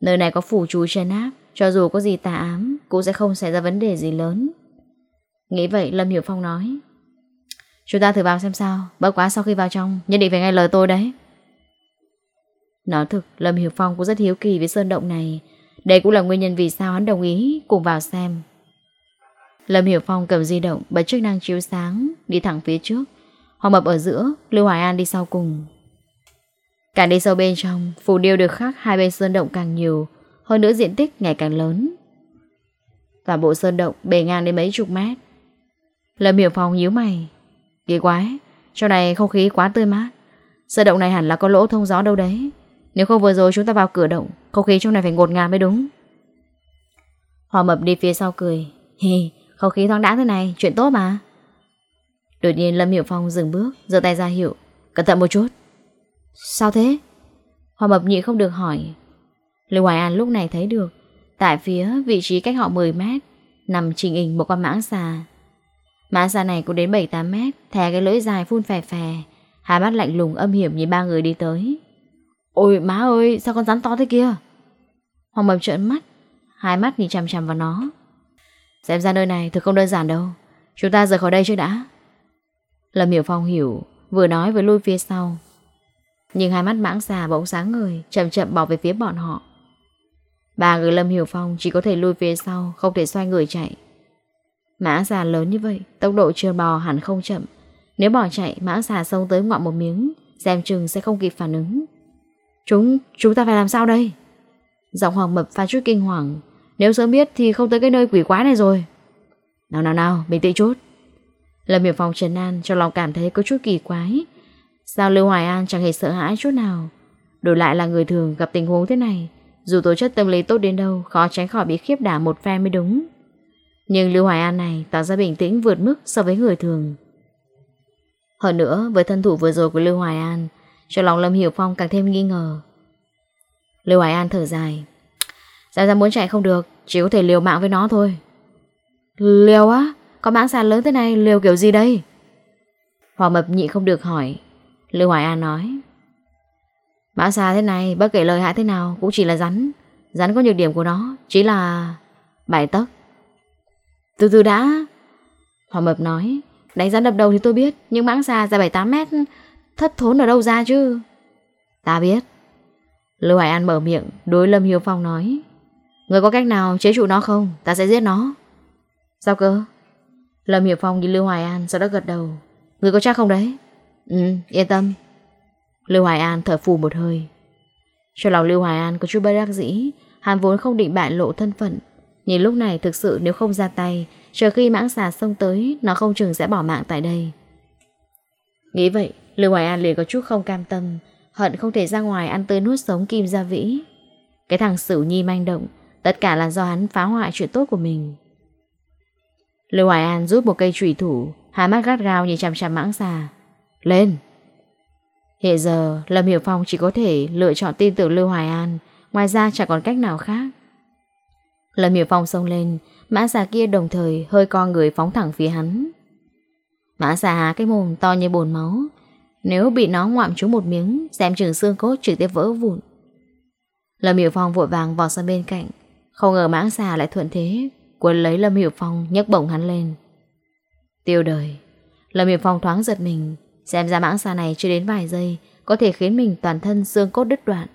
Nơi này có phủ chú trên áp, cho dù có gì tà ám, cũng sẽ không xảy ra vấn đề gì lớn. Nghĩ vậy Lâm Hiểu Phong nói. Chúng ta thử vào xem sao, bất quá sau khi vào trong, nhất định phải nghe lời tôi đấy. Nói thực, Lâm Hiểu Phong cũng rất hiếu kỳ với sơn động này. Đây cũng là nguyên nhân vì sao hắn đồng ý cùng vào xem. Lâm Hiểu Phong cầm di động, bật chức năng chiếu sáng, đi thẳng phía trước. họ Mập ở giữa, Lưu Hoài An đi sau cùng. Càng đi sâu bên trong, phù điêu được khắc hai bên sơn động càng nhiều, hơn nữa diện tích ngày càng lớn. Toàn bộ sơn động bề ngang đến mấy chục mét. Lâm Hiểu Phong nhíu mày. Kỳ quái, chỗ này không khí quá tươi mát. sơ động này hẳn là có lỗ thông gió đâu đấy. Nếu không vừa rồi chúng ta vào cửa động, không khí trong này phải ngột ngạt mới đúng. Hòa Mập đi phía sau cười. Hi, không khí thoáng đãng thế này, chuyện tốt mà. Đột nhiên Lâm Hiểu Phong dừng bước, giơ tay ra hiệu. Cẩn thận một chút. Sao thế? Hòa mập nhị không được hỏi. Lưu Hoài An lúc này thấy được, tại phía vị trí cách họ 10 mét, nằm trình hình một con mãng xà. Mãng xà này cũng đến 7-8 mét, thè cái lưỡi dài phun phè phè, hai mắt lạnh lùng âm hiểm nhìn ba người đi tới. Ôi má ơi, sao con rắn to thế kia? Hoàng mập trợn mắt, hai mắt nhìn chằm chằm vào nó. Xem ra nơi này thực không đơn giản đâu. Chúng ta rời khỏi đây trước đã. Lâm Hiểu Phong hiểu, vừa nói vừa lui phía sau. Nhưng hai mắt mãng xà bỗng sáng người Chậm chậm bỏ về phía bọn họ Ba người Lâm Hiểu Phong chỉ có thể lui phía sau Không thể xoay người chạy Mã già lớn như vậy Tốc độ chưa bò hẳn không chậm. Nếu bỏ chạy mã già xông tới ngoạm một miếng Xem chừng sẽ không kịp phản ứng. Chúng, chúng ta phải làm sao đây? Giọng hoàng mập pha chút kinh hoàng. Nếu sớm biết thì không tới cái nơi quỷ quái này rồi. Nào nào nào, bình tĩnh chút. Lâm Hiểu Phong trần an cho lòng cảm thấy có chút kỳ quái. Sao Lưu Hoài An chẳng hề sợ hãi chút nào? Đổi lại là người thường gặp tình huống thế này Dù tố chất tâm lý tốt đến đâu Khó tránh khỏi bị khiếp đảm một phe mới đúng. Nhưng Lưu Hoài An này Tỏ ra bình tĩnh vượt mức so với người thường. Hơn nữa, Với thân thủ vừa rồi của Lưu Hoài An, Cho lòng Lâm Hiểu Phong càng thêm nghi ngờ. Lưu Hoài An thở dài. Ra ra muốn chạy không được, Chỉ có thể liều mạng với nó thôi. Liều á? Có mãng xà lớn thế này, liều kiểu gì đây? Hoàng mập nhị không được hỏi. Lưu Hoài An nói. Mã xa thế này, bất kể lời hại thế nào, Cũng chỉ là rắn. Rắn có nhược điểm của nó, Chỉ là Bài tấc. Từ từ đã Hoàng Mập nói Đánh rắn đập đầu thì tôi biết Nhưng mãng xa dài 7-8 mét Thất thốn ở đâu ra chứ Ta biết Lưu Hải An mở miệng Đối Lâm Hiếu Phong nói Người có cách nào chế trụ nó không Ta sẽ giết nó Sao cơ Lâm Hiếu Phong nhìn Lưu Hoài An Sau đó gật đầu Người có chắc không đấy Ừ, yên tâm. Lưu Hoài An thở phù một hơi. Cho lòng Lưu Hoài An có chút bất đắc dĩ, hắn vốn không định bại lộ thân phận. Nhưng lúc này thực sự nếu không ra tay, chờ khi mãng xà xông tới, nó không chừng sẽ bỏ mạng tại đây. Nghĩ vậy, Lưu Hoài An liền có chút không cam tâm, hận không thể ra ngoài ăn tươi nuốt sống Kim Gia Vĩ. Cái thằng Sửu Nhi manh động, tất cả là do hắn phá hoại chuyện tốt của mình. Lưu Hoài An rút một cây trùy thủ, hai mắt gắt gao nhìn chằm chằm mãng xà. Lên! Hiện giờ, Lâm Hiểu Phong chỉ có thể lựa chọn tin tưởng Lưu Hoài An, ngoài ra chẳng còn cách nào khác. Lâm Hiểu Phong xông lên, mã xà kia đồng thời hơi co người phóng thẳng phía hắn. Mã xà cái mồm to như bồn máu, nếu bị nó ngoạm trúng một miếng, xem chừng xương cốt trực tiếp vỡ vụn. Lâm Hiểu Phong vội vàng vọt sang bên cạnh, không ngờ mã xà lại thuận thế, quấn lấy Lâm Hiểu Phong nhấc bổng hắn lên. Tiêu đời, Lâm Hiểu Phong thoáng giật mình, Xem ra mãng xà này chưa đến vài giây Có thể khiến mình toàn thân xương cốt đứt đoạn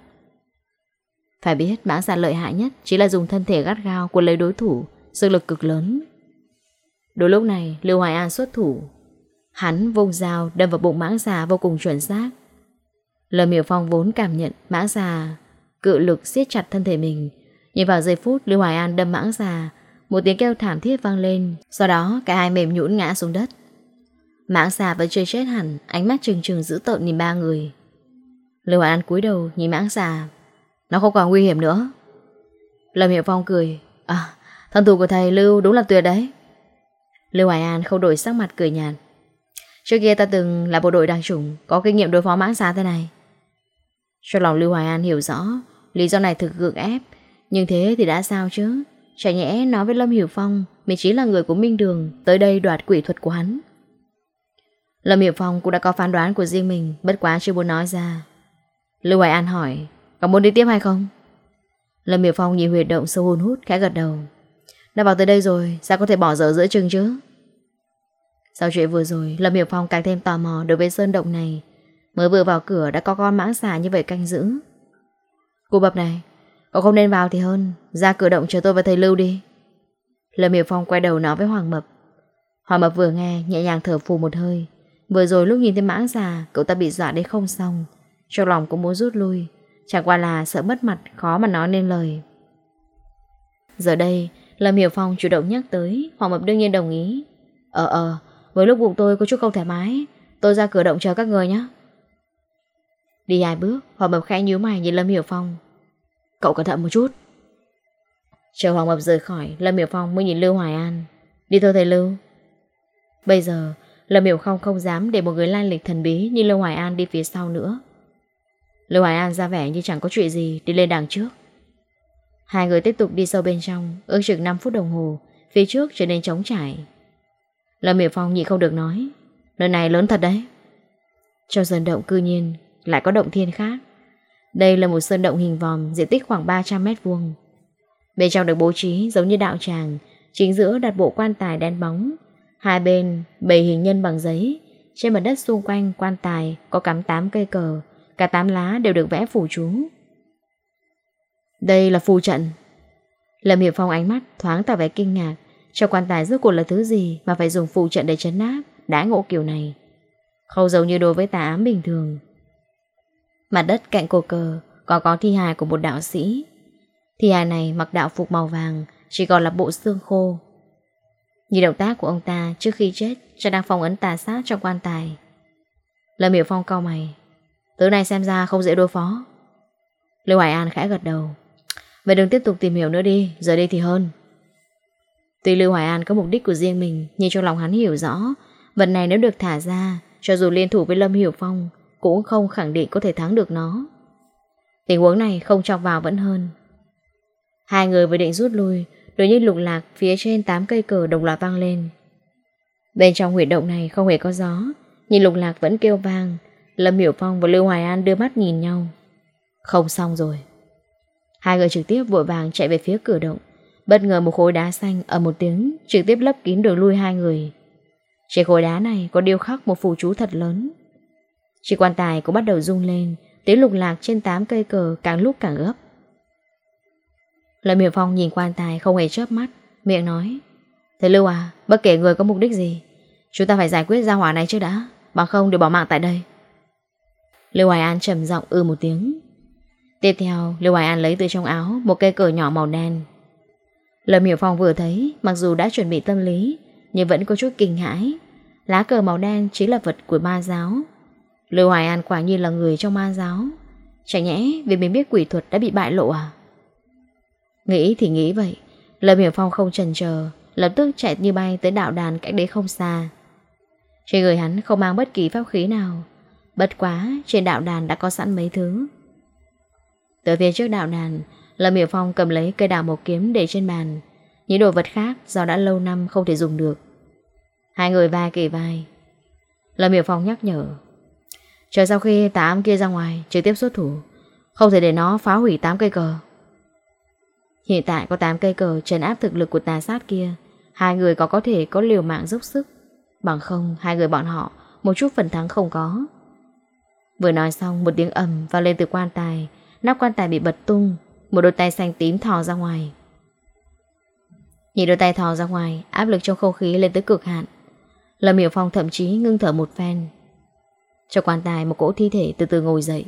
phải biết mãng xà lợi hại nhất Chỉ là dùng thân thể gắt gao của lấy đối thủ, Sức lực cực lớn. Đối lúc này, Lưu Hoài An xuất thủ. Hắn vung dao đâm vào bụng mãng xà vô cùng chuẩn xác. Lâm Hiểu Phong vốn cảm nhận mãng xà Cự lực siết chặt thân thể mình. Nhưng vào giây phút, Lưu Hoài An đâm mãng xà Một tiếng kêu thảm thiết vang lên, Sau đó cả hai mềm nhũn ngã xuống đất. Mãng xà vẫn chưa chết hẳn, Ánh mắt trừng trừng giữ tợn nhìn ba người. Lưu Hoài An cúi đầu nhìn mãng xà nó không còn nguy hiểm nữa. Lâm Hiệu Phong cười. À thân thủ của thầy Lưu đúng là tuyệt đấy. Lưu Hoài An không đổi sắc mặt cười nhàn. Trước kia ta từng là bộ đội đặc chủng, Có kinh nghiệm đối phó mãng xa thế này. Cho lòng Lưu Hoài An hiểu rõ, Lý do này thực gượng ép. Nhưng thế thì đã sao chứ? Chả nhẽ nói với Lâm Hiểu Phong, Mình chính là người của Minh Đường, Tới đây đoạt quỷ thuật của hắn. Lâm Hiểu Phong cũng đã có phán đoán của riêng mình, Bất quá chưa muốn nói ra. Lưu Hoài An hỏi còn muốn đi tiếp hay không? Lâm Miểu Phong nhìn huyệt động sâu hôn hút, khẽ gật đầu. Đã vào tới đây rồi, Sao có thể bỏ dở giữa chừng chứ? Sau chuyện vừa rồi, Lâm Miểu Phong càng thêm tò mò đối với sơn động này. Mới vừa vào cửa đã có con mãng xà như vậy canh giữ. Cô bập này Cậu không nên vào thì hơn, Ra cửa động chờ tôi và thầy Lưu đi. Lâm Hiểu Phong quay đầu nói với Hoàng Mập. Hoàng Mập vừa nghe, nhẹ nhàng thở phù một hơi. Vừa rồi lúc nhìn thấy mãng già Cậu ta bị dọa đến không xong. Trong lòng cũng muốn rút lui. Chẳng qua là sợ mất mặt, khó mà nói nên lời. Giờ đây, Lâm Hiểu Phong chủ động nhắc tới, Hoàng Mập đương nhiên đồng ý. Ờ ờ Với lúc bụng tôi có chút không thoải mái, Tôi ra cửa động chờ các người nhé. Đi hai bước, Hoàng Mập khẽ nhíu mày nhìn Lâm Hiểu Phong. Cậu cẩn thận một chút. Chờ Hoàng Mập rời khỏi, Lâm Hiểu Phong mới nhìn Lưu Hoài An. Đi thôi thầy Lưu. Bây giờ, Lâm Hiểu Phong không dám để một người lai lịch thần bí Như Lưu Hoài An đi phía sau nữa. Lưu Hoài An ra vẻ như chẳng có chuyện gì, Đi lên đằng trước. Hai người tiếp tục đi sâu bên trong, Ước chừng 5 phút đồng hồ, Phía trước trở nên trống trải. Lâm Miệng Phong nhị không được nói, Nơi này lớn thật đấy. Trong sơn động cư nhiên Lại có động thiên khác. Đây là một sơn động hình vòm Diện tích khoảng 300 mét vuông. Bên trong được bố trí giống như đạo tràng, Chính giữa đặt bộ quan tài đen bóng. Hai bên bày hình nhân bằng giấy, Trên mặt đất xung quanh quan tài Có cắm 8 cây cờ Cả tám lá đều được vẽ phù chú. Đây là phù trận. Lâm Hiệp Phong ánh mắt thoáng tỏ vẻ kinh ngạc cho quan tài rốt cuộc là thứ gì Mà phải dùng phù trận để chấn áp Đã ngộ kiểu này. Không giống như đối với tà ám bình thường. Mặt đất cạnh cổ cờ Còn có thi hài của một đạo sĩ. Thi hài này mặc đạo phục màu vàng, Chỉ còn là bộ xương khô. Như động tác của ông ta trước khi chết Cho đang phong ấn tà sát trong quan tài. Lâm Hiểu Phong cau mày. Thứ này xem ra không dễ đối phó. Lưu Hải An khẽ gật đầu. Vậy đừng tiếp tục tìm hiểu nữa đi, Giờ đi thì hơn. Tuy Lưu Hải An có mục đích của riêng mình, Nhưng trong lòng hắn hiểu rõ, Vật này nếu được thả ra, Cho dù liên thủ với Lâm Hiểu Phong, Cũng không khẳng định có thể thắng được nó. Tình huống này không chọc vào vẫn hơn. Hai người vừa định rút lui Đối nhiên lục lạc phía trên 8 cây cờ đồng loạt vang lên. Bên trong huyệt động này không hề có gió Nhìn lục lạc vẫn kêu vang Lâm Hiểu Phong và Lưu Hoài An đưa mắt nhìn nhau. Không xong rồi. Hai người trực tiếp vội vàng chạy về phía cửa động. Bất ngờ một khối đá xanh ở một tiếng Trực tiếp lấp kín đường lui hai người. Trên khối đá này có điêu khắc một phù chú thật lớn. Chỉ quan tài cũng bắt đầu rung lên Tiếng lục lạc trên tám cây cờ càng lúc càng gấp. Lâm Hiểu Phong nhìn quan tài không hề chớp mắt Miệng nói Thầy Lưu à, bất kể người có mục đích gì Chúng ta phải giải quyết ra hỏa này trước đã Bằng không đều bỏ mạng tại đây. Lưu Hoài An trầm giọng ư một tiếng. Tiếp theo, Lưu Hoài An lấy từ trong áo Một cây cờ nhỏ màu đen. Lâm Hiểu Phong vừa thấy, Mặc dù đã chuẩn bị tâm lý, Nhưng vẫn có chút kinh hãi. Lá cờ màu đen chính là vật của ma giáo. Lưu Hoài An quả nhiên là người trong ma giáo. Chẳng nhẽ vì mình biết quỷ thuật đã bị bại lộ à? Nghĩ thì nghĩ vậy, Lâm Hiểu Phong không chần chờ, Lập tức chạy như bay tới đạo đàn cách đấy không xa. Trên người hắn không mang bất kỳ pháp khí nào Bất quá, Trên đạo đàn đã có sẵn mấy thứ. Tới phía trước đạo đàn, Lâm Hiểu Phong cầm lấy cây đào một kiếm để trên bàn. Những đồ vật khác Do đã lâu năm không thể dùng được. Hai người vai kề vai. Lâm Hiểu Phong nhắc nhở. Chờ sau khi tám kia ra ngoài, Trực tiếp xuất thủ. Không thể để nó phá hủy tám cây cờ. Hiện tại có 8 cây cờ trấn áp thực lực của tà sát kia. Hai người có có thể có liều mạng dốc sức. Bằng không, hai người bọn họ Một chút phần thắng không có. Vừa nói xong, một tiếng ầm vang lên từ quan tài. Nắp quan tài bị bật tung, Một đôi tay xanh tím thò ra ngoài. Nhìn đôi tay thò ra ngoài, Áp lực trong không khí lên tới cực hạn. Lâm Hiểu Phong thậm chí ngưng thở một phen. Cho quan tài một cỗ thi thể từ từ ngồi dậy.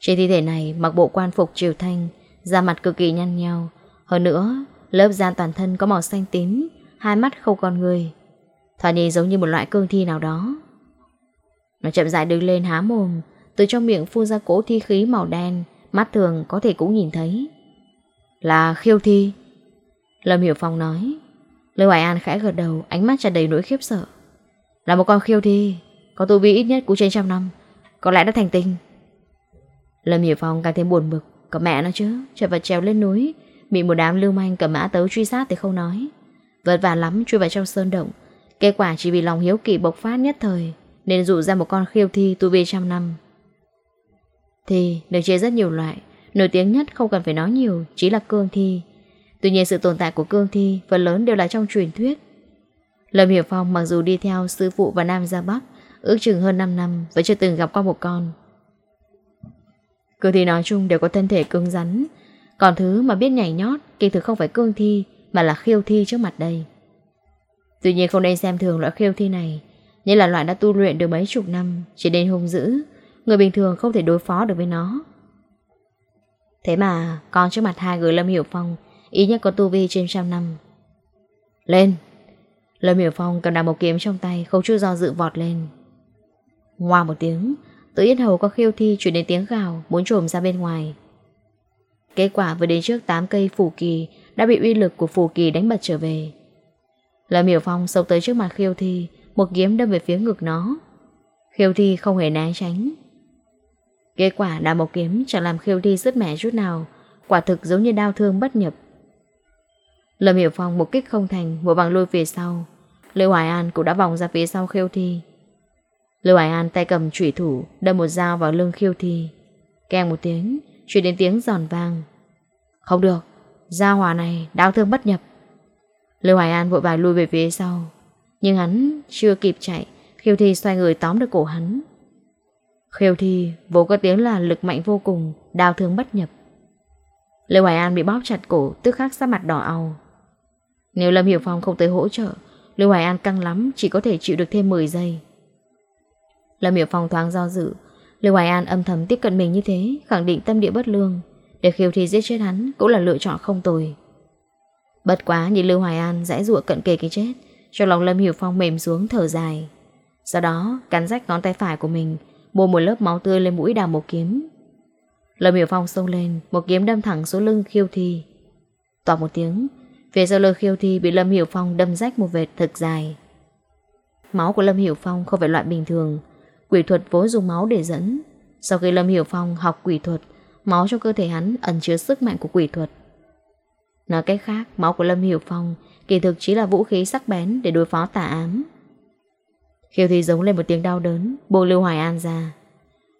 Trên thi thể này, mặc bộ quan phục triều thanh, Da mặt cực kỳ nhăn nhau Hơn nữa, Lớp da toàn thân có màu xanh tím, Hai mắt không còn người. Thoạt nhìn giống như một loại cương thi nào đó. Nó chậm rãi đứng lên há mồm, Từ trong miệng phun ra cỗ thi khí màu đen, Mắt thường có thể cũng nhìn thấy. Là khiêu thi. Lâm Hiểu Phong nói. Lưu Hải An khẽ gật đầu, Ánh mắt tràn đầy nỗi khiếp sợ. Là một con khiêu thi, Có tu vi ít nhất cũng trên trăm năm, Có lẽ đã thành tinh. Lâm Hiểu Phong càng thêm buồn bực có mẹ nó chứ Trời vật trèo lên núi, Bị một đám lưu manh cầm mã tấu truy sát thì không nói. Vất vả lắm, chui vào trong sơn động, Kết quả chỉ vì lòng hiếu kỳ bộc phát nhất thời nên dụ ra một con khiêu thi tu vi trăm năm. Thi được chia rất nhiều loại, Nổi tiếng nhất không cần phải nói nhiều Chỉ là cương thi. Tuy nhiên sự tồn tại của cương thi Phần lớn đều là trong truyền thuyết. Lâm Hiểu Phong mặc dù đi theo sư phụ và Nam ra Bắc, Ước chừng hơn 5 năm Vẫn chưa từng gặp qua một con. Cương thi nói chung đều có thân thể cứng rắn, Còn thứ mà biết nhảy nhót Kỳ thực không phải cương thi, Mà là khiêu thi trước mặt đây. Tuy nhiên không nên xem thường loại khiêu thi này như là loại đã tu luyện được mấy chục năm, Chỉ đến hung dữ. Người bình thường không thể đối phó được với nó. Thế mà, Con trước mặt hai người Lâm Hiểu Phong Ý nhất có tu vi trên trăm năm. Lên! Lâm Hiểu Phong cầm đào một kiếm trong tay, Không chút do dự vọt lên. Ngoa một tiếng, Tự yết hầu có khiêu thi chuyển đến tiếng gào, Muốn trồm ra bên ngoài. Kết quả vừa đến trước 8 cây phủ kỳ, Đã bị uy lực của phủ kỳ đánh bật trở về. Lâm Hiểu Phong sâu tới trước mặt khiêu thi một kiếm đâm về phía ngực nó. Khiêu thi không hề né tránh. Kết quả là một kiếm Chẳng làm khiêu thi sứt mẻ chút nào. Quả thực giống như đau thương bất nhập. Lâm Hiểu Phong một kích không thành một bằng lui phía sau. Lưu Hoài An cũng đã vòng ra phía sau khiêu thi. Lưu hoài An tay cầm trủy thủ, Đâm một dao vào lưng khiêu thi. Kèm một tiếng Chuyển đến tiếng giòn vang. Không được, Dao hòa này đau thương bất nhập. Lưu hoài An vội vàng lui về phía sau. Nhưng hắn chưa kịp chạy. Khiêu thi xoay người tóm được cổ hắn. Khiêu thi vỗ có tiếng là lực mạnh vô cùng, Đau thương bất nhập. Lưu Hoài An bị bóp chặt cổ, Tức khắc sắc mặt đỏ ao. Nếu Lâm Hiểu Phong không tới hỗ trợ, Lưu Hoài An căng lắm, Chỉ có thể chịu được thêm 10 giây. Lâm Hiểu Phong thoáng do dự. Lưu Hoài An âm thầm tiếp cận mình như thế, Khẳng định tâm địa bất lương. Để khiêu thi giết chết hắn Cũng là lựa chọn không tồi. Bất quá nhìn Lưu Hoài An dãy ruộng cận kề cái chết trong lòng Lâm Hiểu Phong mềm xuống thở dài. Sau đó, cắn rách ngón tay phải của mình, Bôi một lớp máu tươi lên mũi đào một kiếm. Lâm Hiểu Phong xông lên, Một kiếm đâm thẳng xuống lưng khiêu thi. Tỏa một tiếng, Phía sau lưng khiêu thi bị Lâm Hiểu Phong đâm rách một vệt thật dài. Máu của Lâm Hiểu Phong không phải loại bình thường. Quỷ thuật vốn dùng máu để dẫn. Sau khi Lâm Hiểu Phong học quỷ thuật, Máu trong cơ thể hắn ẩn chứa sức mạnh của quỷ thuật. Nói cách khác, Máu của Lâm Hiểu Phong Kỳ thực chỉ là vũ khí sắc bén để đối phó tà ám. Khiêu thì giống lên một tiếng đau đớn Bồ Lưu Hoài An ra.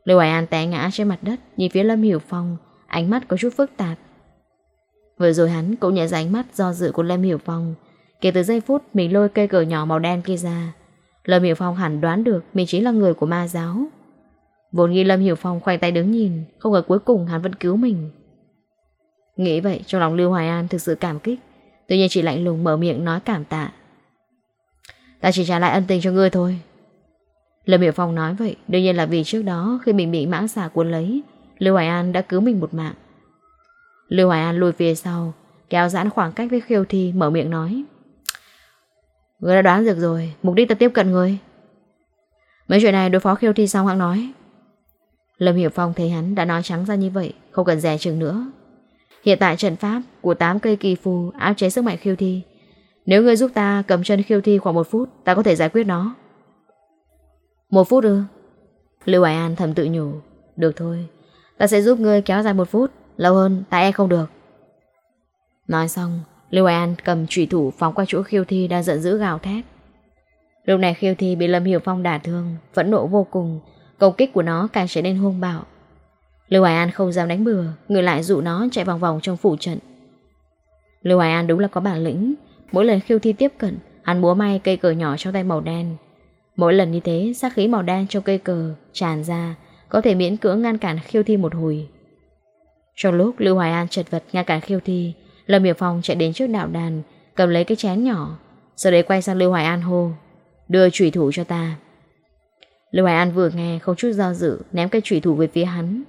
Lưu Hoài An té ngã trên mặt đất, Nhìn phía Lâm Hiểu Phong, Ánh mắt có chút phức tạp. Vừa rồi hắn cũng nhận ra ánh mắt do dự của Lâm Hiểu Phong, Kể từ giây phút mình lôi cây cờ nhỏ màu đen kia ra. Lâm Hiểu Phong hẳn đoán được Mình chính là người của ma giáo. Vốn nghĩ Lâm Hiểu Phong khoanh tay đứng nhìn, Không ngờ cuối cùng hắn vẫn cứu mình. Nghĩ vậy, trong lòng Lưu Hoài An thực sự cảm kích. Tuy nhiên chỉ lạnh lùng mở miệng nói cảm tạ. Ta chỉ trả lại ân tình cho ngươi thôi. Lâm Hiểu Phong nói vậy, Đương nhiên là vì trước đó, Khi mình bị mãng xà cuốn lấy, Lưu Hoài An đã cứu mình một mạng. Lưu Hoài An lùi phía sau, Kéo giãn khoảng cách với khiêu thi, Mở miệng nói Người đã đoán được rồi, Mục đích ta tiếp cận người Mấy chuyện này đối phó khiêu thi xong hãng nói. Lâm Hiểu Phong thấy hắn đã nói trắng ra như vậy, Không cần rẻ chừng nữa. Hiện tại trận pháp của 8 cây kỳ phù áp chế sức mạnh khiêu thi. Nếu ngươi giúp ta cầm chân khiêu thi khoảng một phút Ta có thể giải quyết nó. Một phút ư? Lưu Hải An thầm tự nhủ. Được thôi Ta sẽ giúp ngươi kéo dài một phút Lâu hơn ta e không được. Nói xong Lưu An cầm trụy thủ phóng qua chỗ khiêu thi đang giận dữ gào thét. Lúc này khiêu thi bị Lâm Hiểu Phong đả thương, phẫn nộ vô cùng, công kích của nó càng trở nên hung bạo. Lưu Hoài An không dám đánh bừa, người lại dụ nó chạy vòng vòng trong phủ trận. Lưu Hoài An đúng là có bản lĩnh, mỗi lần khiêu thi tiếp cận, hắn múa may cây cờ nhỏ trong tay màu đen. Mỗi lần như thế, sát khí màu đen trong cây cờ tràn ra, có thể miễn cưỡng ngăn cản khiêu thi một hồi. Trong lúc Lưu Hoài An chật vật ngăn cản khiêu thi, Lâm Hiểu Phong chạy đến trước đạo đàn Cầm lấy cái chén nhỏ Sau đấy quay sang Lưu Hoài An hô Đưa trùy thủ cho ta Lưu Hoài An vừa nghe không chút do dự Ném cái trùy thủ về phía hắn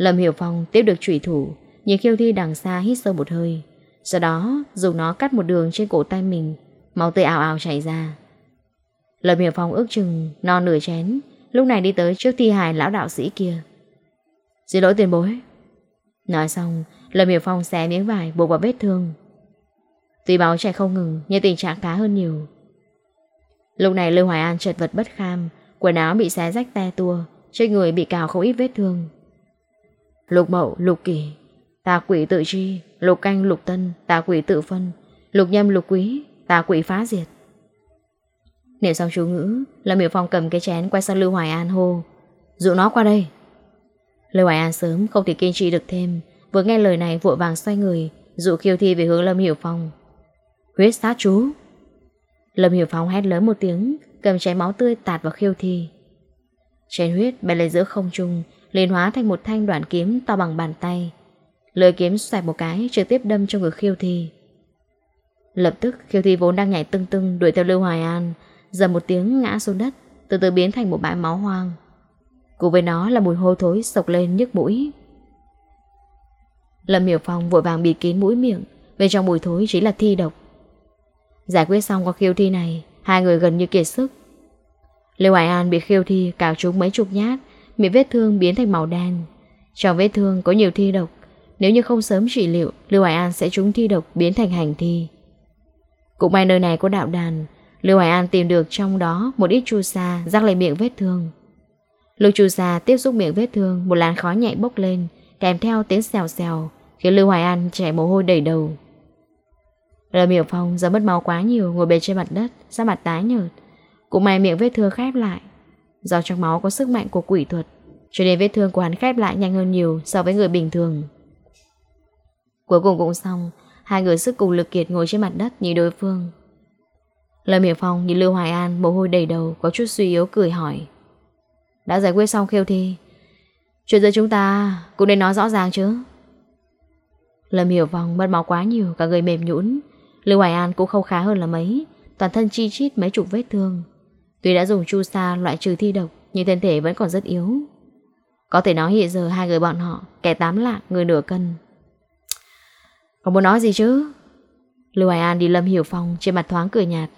Lâm Hiểu Phong tiếp được trụy thủ, Nhìn khiêu thi đằng xa hít sâu một hơi. Sau đó dùng nó cắt một đường trên cổ tay mình, Máu tươi ảo ảo chảy ra. Lâm Hiểu Phong ước chừng, No nửa chén, Lúc này đi tới trước thi hài lão đạo sĩ kia. Xin lỗi tiền bối. Nói xong, Lâm Hiểu Phong xé miếng vải buộc vào vết thương. Tuy máu chảy không ngừng, Nhưng tình trạng khá hơn nhiều. Lúc này Lưu Hoài An chật vật bất kham, Quần áo bị xé rách te tua, Trên người bị cào không ít vết thương. Lục mậu, lục kỳ tà quỷ tự chi Lục canh lục tân Tà quỷ tự phân Lục nhâm lục quý Tà quỷ phá diệt. Niệm xong chú ngữ Lâm Hiểu Phong cầm cái chén quay sang Lưu Hoài An hô Dụ nó qua đây. Lưu Hoài An sớm không thể kiên trì được thêm Vừa nghe lời này vội vàng xoay người Dụ khiêu thi về hướng Lâm Hiểu Phong. Huyết sát chú. Lâm Hiểu Phong hét lớn một tiếng Cầm chén máu tươi tạt vào khiêu thi. Chén huyết bay lên giữa không trung liền hóa thành một thanh đoạn kiếm to bằng bàn tay. Lưỡi kiếm xoẹt một cái, Trực tiếp đâm trong ngực khiêu thi. Lập tức, khiêu thi vốn đang nhảy tưng tưng Đuổi theo Lưu Hoài An Dầm một tiếng ngã xuống đất, Từ từ biến thành một bãi máu hoang. Cùng với nó là mùi hôi thối sộc lên nhức mũi. Lâm Hiểu Phong vội vàng bịt kín mũi miệng, Bên trong mùi thối chỉ là thi độc. Giải quyết xong qua khiêu thi này, Hai người gần như kiệt sức. Lưu Hoài An bị khiêu thi cào trúng mấy chục nhát Miệng vết thương biến thành màu đen. Trong vết thương có nhiều thi độc. Nếu như không sớm trị liệu, Lưu Hải An sẽ trúng thi độc biến thành hành thi. Cũng may nơi này có đạo đàn, Lưu Hải An tìm được trong đó Một ít chu sa rắc lên miệng vết thương. Lúc chu sa tiếp xúc miệng vết thương, Một làn khói nhẹ bốc lên, Kèm theo tiếng xèo xèo, Khiến Lưu Hoài An chảy mồ hôi đầy đầu. Lâm Hiểu Phong do mất máu quá nhiều, Ngồi bệt trên mặt đất ra mặt tái nhợt. Cũng may miệng vết thương khép lại Do trong máu có sức mạnh của quỷ thuật, Cho nên vết thương của hắn khép lại nhanh hơn nhiều So với người bình thường. Cuối cùng cũng xong, Hai người sức cùng lực kiệt ngồi trên mặt đất Nhìn đối phương. Lâm Hiểu Phong nhìn Lưu Hoài An Mồ hôi đầy đầu, có chút suy yếu cười hỏi. Đã giải quyết xong khiêu thi, Chuyện giữa chúng ta cũng nên nói rõ ràng chứ? Lâm Hiểu Phong mất máu quá nhiều, Cả người mềm nhũn. Lưu Hoài An cũng không khá hơn là mấy, Toàn thân chi chít mấy chục vết thương. Tuy đã dùng chu sa loại trừ thi độc Nhưng thân thể vẫn còn rất yếu. Có thể nói hiện giờ hai người bọn họ Kẻ tám lạng, người nửa cân. Còn muốn nói gì chứ? Lưu Hoài An đi Lâm Hiểu Phong Trên mặt thoáng cười nhạt.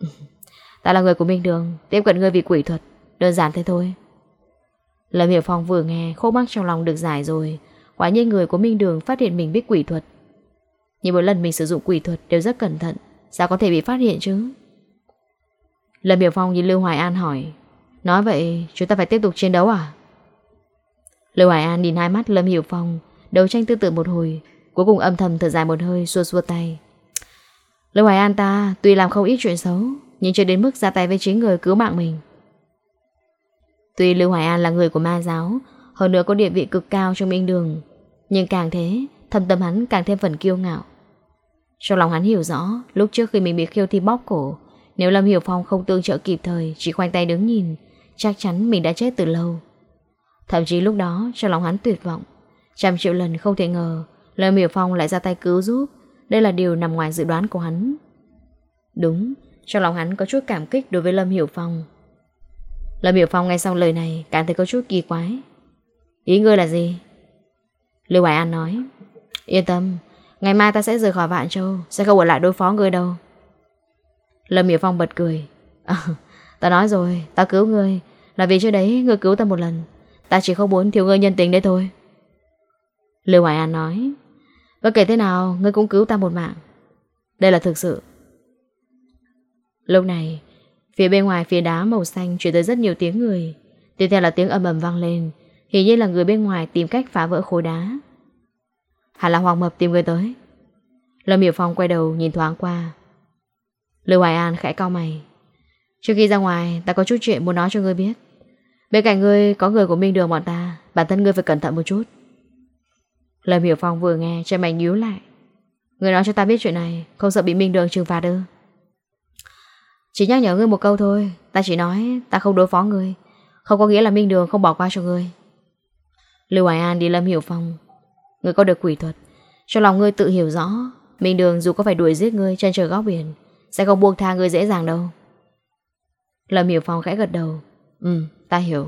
Ta là người của Minh Đường Tiếp cận ngươi vì quỷ thuật Đơn giản thế thôi. Lâm Hiểu Phong vừa nghe khô mắc trong lòng được giải rồi. Quả nhiên người của Minh Đường phát hiện mình biết quỷ thuật. Nhưng mỗi lần mình sử dụng quỷ thuật Đều rất cẩn thận Sao có thể bị phát hiện chứ? Lâm Hiểu Phong nhìn Lưu Hoài An hỏi, Nói vậy chúng ta phải tiếp tục chiến đấu à? Lưu Hoài An nhìn hai mắt Lâm Hiểu Phong, Đấu tranh tư tưởng một hồi, Cuối cùng âm thầm thở dài một hơi, xua xua tay. Lưu Hoài An ta Tuy làm không ít chuyện xấu, Nhưng chưa đến mức ra tay với chính người cứu mạng mình. Tuy Lưu Hoài An là người của ma giáo, Hơn nữa có địa vị cực cao trong minh đường, Nhưng càng thế Thầm tâm hắn càng thêm phần kiêu ngạo. Trong lòng hắn hiểu rõ, Lúc trước khi mình bị khiêu thi bóp cổ nếu Lâm Hiểu Phong không tương trợ kịp thời, Chỉ khoanh tay đứng nhìn, Chắc chắn mình đã chết từ lâu. Thậm chí lúc đó, trong lòng hắn tuyệt vọng. Trăm triệu lần không thể ngờ, Lâm Hiểu Phong lại ra tay cứu giúp. Đây là điều nằm ngoài dự đoán của hắn. Đúng, Trong lòng hắn có chút cảm kích đối với Lâm Hiểu Phong. Lâm Hiểu Phong nghe xong lời này, Cảm thấy có chút kỳ quái. Ý ngươi là gì? Lưu Hoài An nói. Yên tâm, Ngày mai ta sẽ rời khỏi Vạn Châu, Sẽ không ở lại đối phó ngươi đâu. Lâm Hiểu Phong bật cười. Ờ, à, Ta nói rồi Ta cứu ngươi. Là vì trước đấy ngươi cứu ta một lần. Ta chỉ không muốn thiếu ngươi nhân tình đấy thôi. Lưu Hoài An nói. Và kể thế nào ngươi cũng cứu ta một mạng. Đây là thực sự. Lúc này Phía bên ngoài phía đá màu xanh chuyển tới rất nhiều tiếng người. Tiếp theo là tiếng ầm ầm vang lên. Hình như là người bên ngoài tìm cách phá vỡ khối đá. Hẳn là Hoàng Mập tìm người tới. Lâm Hiểu Phong quay đầu nhìn thoáng qua. Lưu Hoài An khẽ cao mày. Trước khi ra ngoài, Ta có chút chuyện muốn nói cho ngươi biết. Bên cạnh ngươi, có người của Minh Đường bọn ta, Bản thân ngươi phải cẩn thận một chút. Lâm Hiểu Phong vừa nghe chân mày nhíu lại. Ngươi nói cho ta biết chuyện này, Không sợ bị Minh Đường trừng phạt ư chỉ nhắc nhở ngươi một câu thôi, Ta chỉ nói, ta không đối phó ngươi. Không có nghĩa là Minh Đường không bỏ qua cho ngươi. Lưu Hoài An đi Lâm Hiểu Phong. Ngươi có được quỷ thuật. Cho lòng ngươi tự hiểu rõ, Minh Đường dù có phải đuổi giết ngươi trên trời góc biển sẽ không buông tha người dễ dàng đâu Lâm Hiểu Phong khẽ gật đầu Ừ ta hiểu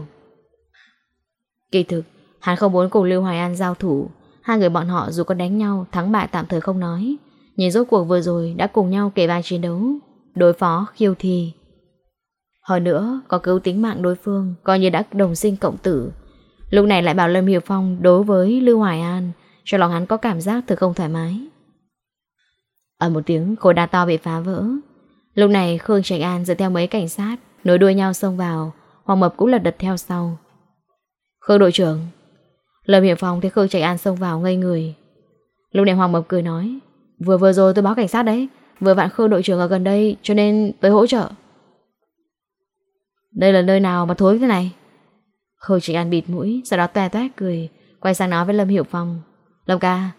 Kỳ thực Hắn không muốn cùng Lưu Hoài An giao thủ Hai người bọn họ dù có đánh nhau Thắng bại tạm thời không nói nhìn rốt cuộc vừa rồi đã cùng nhau kể vai chiến đấu đối phó khiêu thi. Hơn nữa, có cứu tính mạng đối phương, coi như đã đồng sinh cộng tử. Lúc này lại bảo Lâm Hiểu Phong đối với Lưu Hoài An, cho lòng hắn có cảm giác thực không thoải mái. Ở một tiếng, khối đá to bị phá vỡ. Lúc này Khương Trạch An dựa theo mấy cảnh sát, nối đuôi nhau xông vào, Hoàng Mập cũng lật đật theo sau. Khương đội trưởng Lâm Hiệp Phong thấy Khương Trạch An xông vào ngây người. Lúc này Hoàng Mập cười nói Vừa vừa rồi tôi báo cảnh sát đấy Vừa vạn Khương đội trưởng ở gần đây Cho nên tới hỗ trợ Đây là nơi nào mà thối thế này Khương Trạch An bịt mũi Sau đó toe toét cười Quay sang nói với Lâm hiệu Phong Lâm ca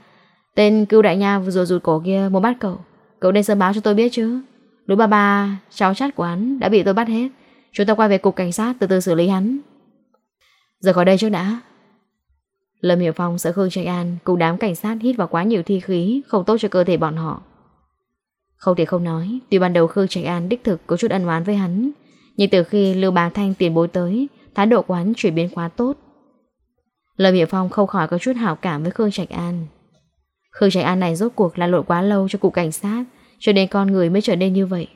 Tên cưu đại nha vừa rồi rụt cổ kia muốn bắt cậu Cậu nên sớm báo cho tôi biết chứ Đúng ba ba Cháu chát của hắn đã bị tôi bắt hết Chúng ta quay về cục cảnh sát từ từ xử lý hắn Giờ khỏi đây trước đã Lâm Hiểu Phong sợ Khương Trạch An cùng đám cảnh sát hít vào quá nhiều thi khí không tốt cho cơ thể bọn họ. Không thể không nói, tuy ban đầu Khương Trạch An đích thực có chút ân oán với hắn, nhưng từ khi Lưu Bá Thanh tiền bối tới, thái độ của hắn chuyển biến quá tốt. Lâm Hiểu Phong không khỏi có chút hảo cảm với Khương Trạch An. Khương Trạch An này rốt cuộc là lội quá lâu cho cục cảnh sát, cho nên con người mới trở nên như vậy.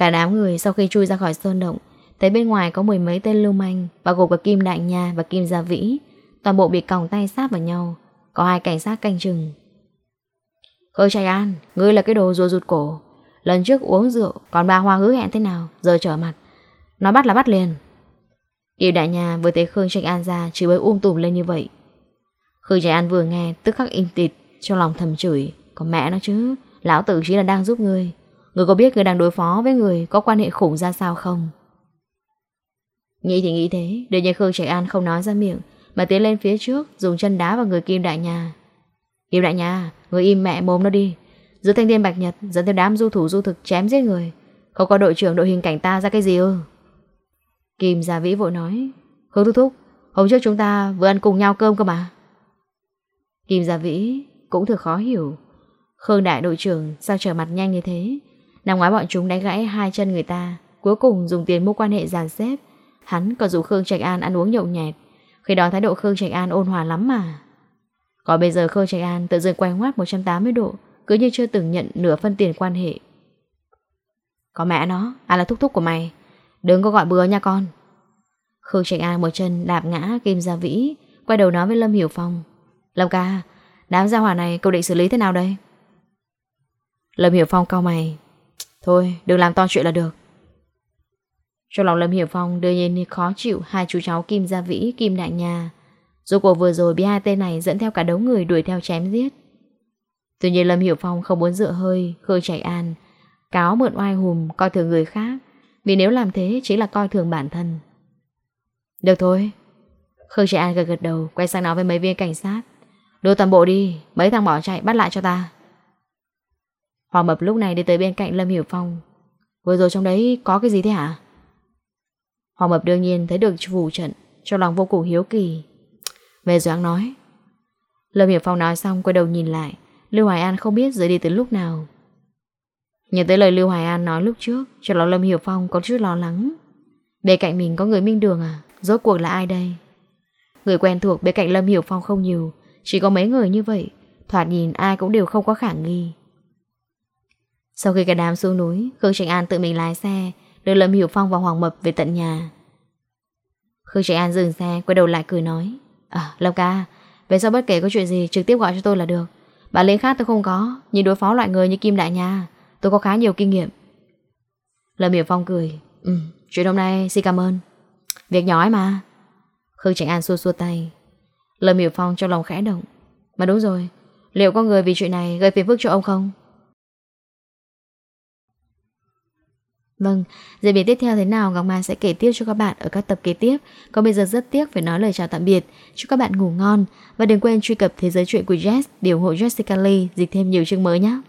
Cả đám người sau khi chui ra khỏi sơn động Thấy bên ngoài có mười mấy tên lưu manh Và gồm cả Kim Đại Nha và Kim Gia Vĩ Toàn bộ bị còng tay sát vào nhau Có hai cảnh sát canh chừng. Khương Trạch An Ngươi là cái đồ rùa rụt cổ. Lần trước uống rượu Còn bà Hoa hứa hẹn thế nào Giờ trở mặt. Nó bắt là bắt liền. Kim Đại Nha vừa thấy Khương Trạch An ra Chỉ mới um tùm lên như vậy. Khương Trạch An vừa nghe, Tức khắc im tịt, Trong lòng thầm chửi. Còn mẹ nó chứ, Lão tử chỉ là đang giúp ngươi. Ngươi có biết ngươi đang đối phó với người Có quan hệ khủng ra sao không? Nghĩ thì nghĩ thế, Để nhiên Khương Trạch An không nói ra miệng, Mà tiến lên phía trước, Dùng chân đá vào người Kim Đại Nhà Kim Đại Nhà Người im mẹ mồm nó đi. Giữa thanh niên Bạch Nhật Dẫn theo đám du thủ du thực chém giết người. Không có đội trưởng đội hình cảnh ta ra cái gì ư? Kim Gia Vĩ vội nói, Khương Thúc Thúc, Hôm trước chúng ta vừa ăn cùng nhau cơm cơ mà. Kim Gia Vĩ cũng thực khó hiểu. Khương Đại đội trưởng sao trở mặt nhanh như thế? Năm ngoái bọn chúng đánh gãy hai chân người ta, Cuối cùng dùng tiền mua quan hệ giàn xếp. Hắn còn dụ Khương Trạch An ăn uống nhậu nhẹt. Khi đó thái độ Khương Trạch An ôn hòa lắm mà. Còn bây giờ Khương Trạch An tự dưng quay ngoát 180 độ, Cứ như chưa từng nhận nửa phân tiền quan hệ. Có mẹ nó Ai là thúc thúc của mày. Đừng có gọi bừa nha con. Khương Trạch An một chân đạp ngã Kim Gia Vĩ, Quay đầu nói với Lâm Hiểu Phong. Lâm ca Đám gia hỏa này cậu định xử lý thế nào đây Lâm Hiểu Phong cao mày Thôi đừng làm to chuyện là được trong lòng Lâm Hiểu Phong đưa nhiên khó chịu hai chú cháu Kim Gia Vĩ, Kim Đại Nhà. Dù cuộc vừa rồi bị hai tên này dẫn theo cả đống người đuổi theo chém giết. Tuy nhiên Lâm Hiểu Phong không muốn dựa hơi, khơi chạy an, cáo mượn oai hùm, coi thường người khác. Vì nếu làm thế chính là coi thường bản thân. Được thôi. Khương Chạy An gật gật đầu, quay sang nói với mấy viên cảnh sát. Đưa toàn bộ đi, mấy thằng bỏ chạy bắt lại cho ta. Hoàng Mập lúc này đi tới bên cạnh Lâm Hiểu Phong. Vừa rồi trong đấy có cái gì thế hả? Hoàng Mập đương nhiên thấy được vụ trận Trong lòng vô cùng hiếu kỳ Về Doãn nói Lâm Hiểu Phong nói xong quay đầu nhìn lại Lưu Hoài An không biết rời đi từ lúc nào Nhớ tới lời Lưu Hoài An nói lúc trước Cho lòng Lâm Hiểu Phong có chút lo lắng Bên cạnh mình có người minh đường à Rốt cuộc là ai đây Người quen thuộc bên cạnh Lâm Hiểu Phong không nhiều chỉ có mấy người như vậy, Thoạt nhìn ai cũng đều không có khả nghi. Sau khi cả đám xuống núi, Khương Trạch An tự mình lái xe, Đưa Lâm Hiểu Phong và Hoàng Mập về tận nhà. Khương Trạch An dừng xe, Quay đầu lại cười nói À Lâm ca, Về sau bất kể có chuyện gì trực tiếp gọi cho tôi là được. Bản lĩnh khác tôi không có, Nhưng đối phó loại người như Kim Đại Nha, Tôi có khá nhiều kinh nghiệm. Lâm Hiểu Phong cười Ừ chuyện hôm nay xin cảm ơn. Việc nhỏ ấy mà. Khương Trạch An xua xua tay. Lâm Hiểu Phong trong lòng khẽ động Mà đúng rồi Liệu có người vì chuyện này gây phiền phức cho ông không Vâng, diễn biến tiếp theo thế nào Ngọc Mai sẽ kể tiếp cho các bạn ở các tập kế tiếp. Còn bây giờ rất tiếc phải nói lời chào tạm biệt. Chúc các bạn ngủ ngon và đừng quên truy cập thế giới truyện của Jess, điều hộ Jessica Lee dịch thêm nhiều chương mới nhé.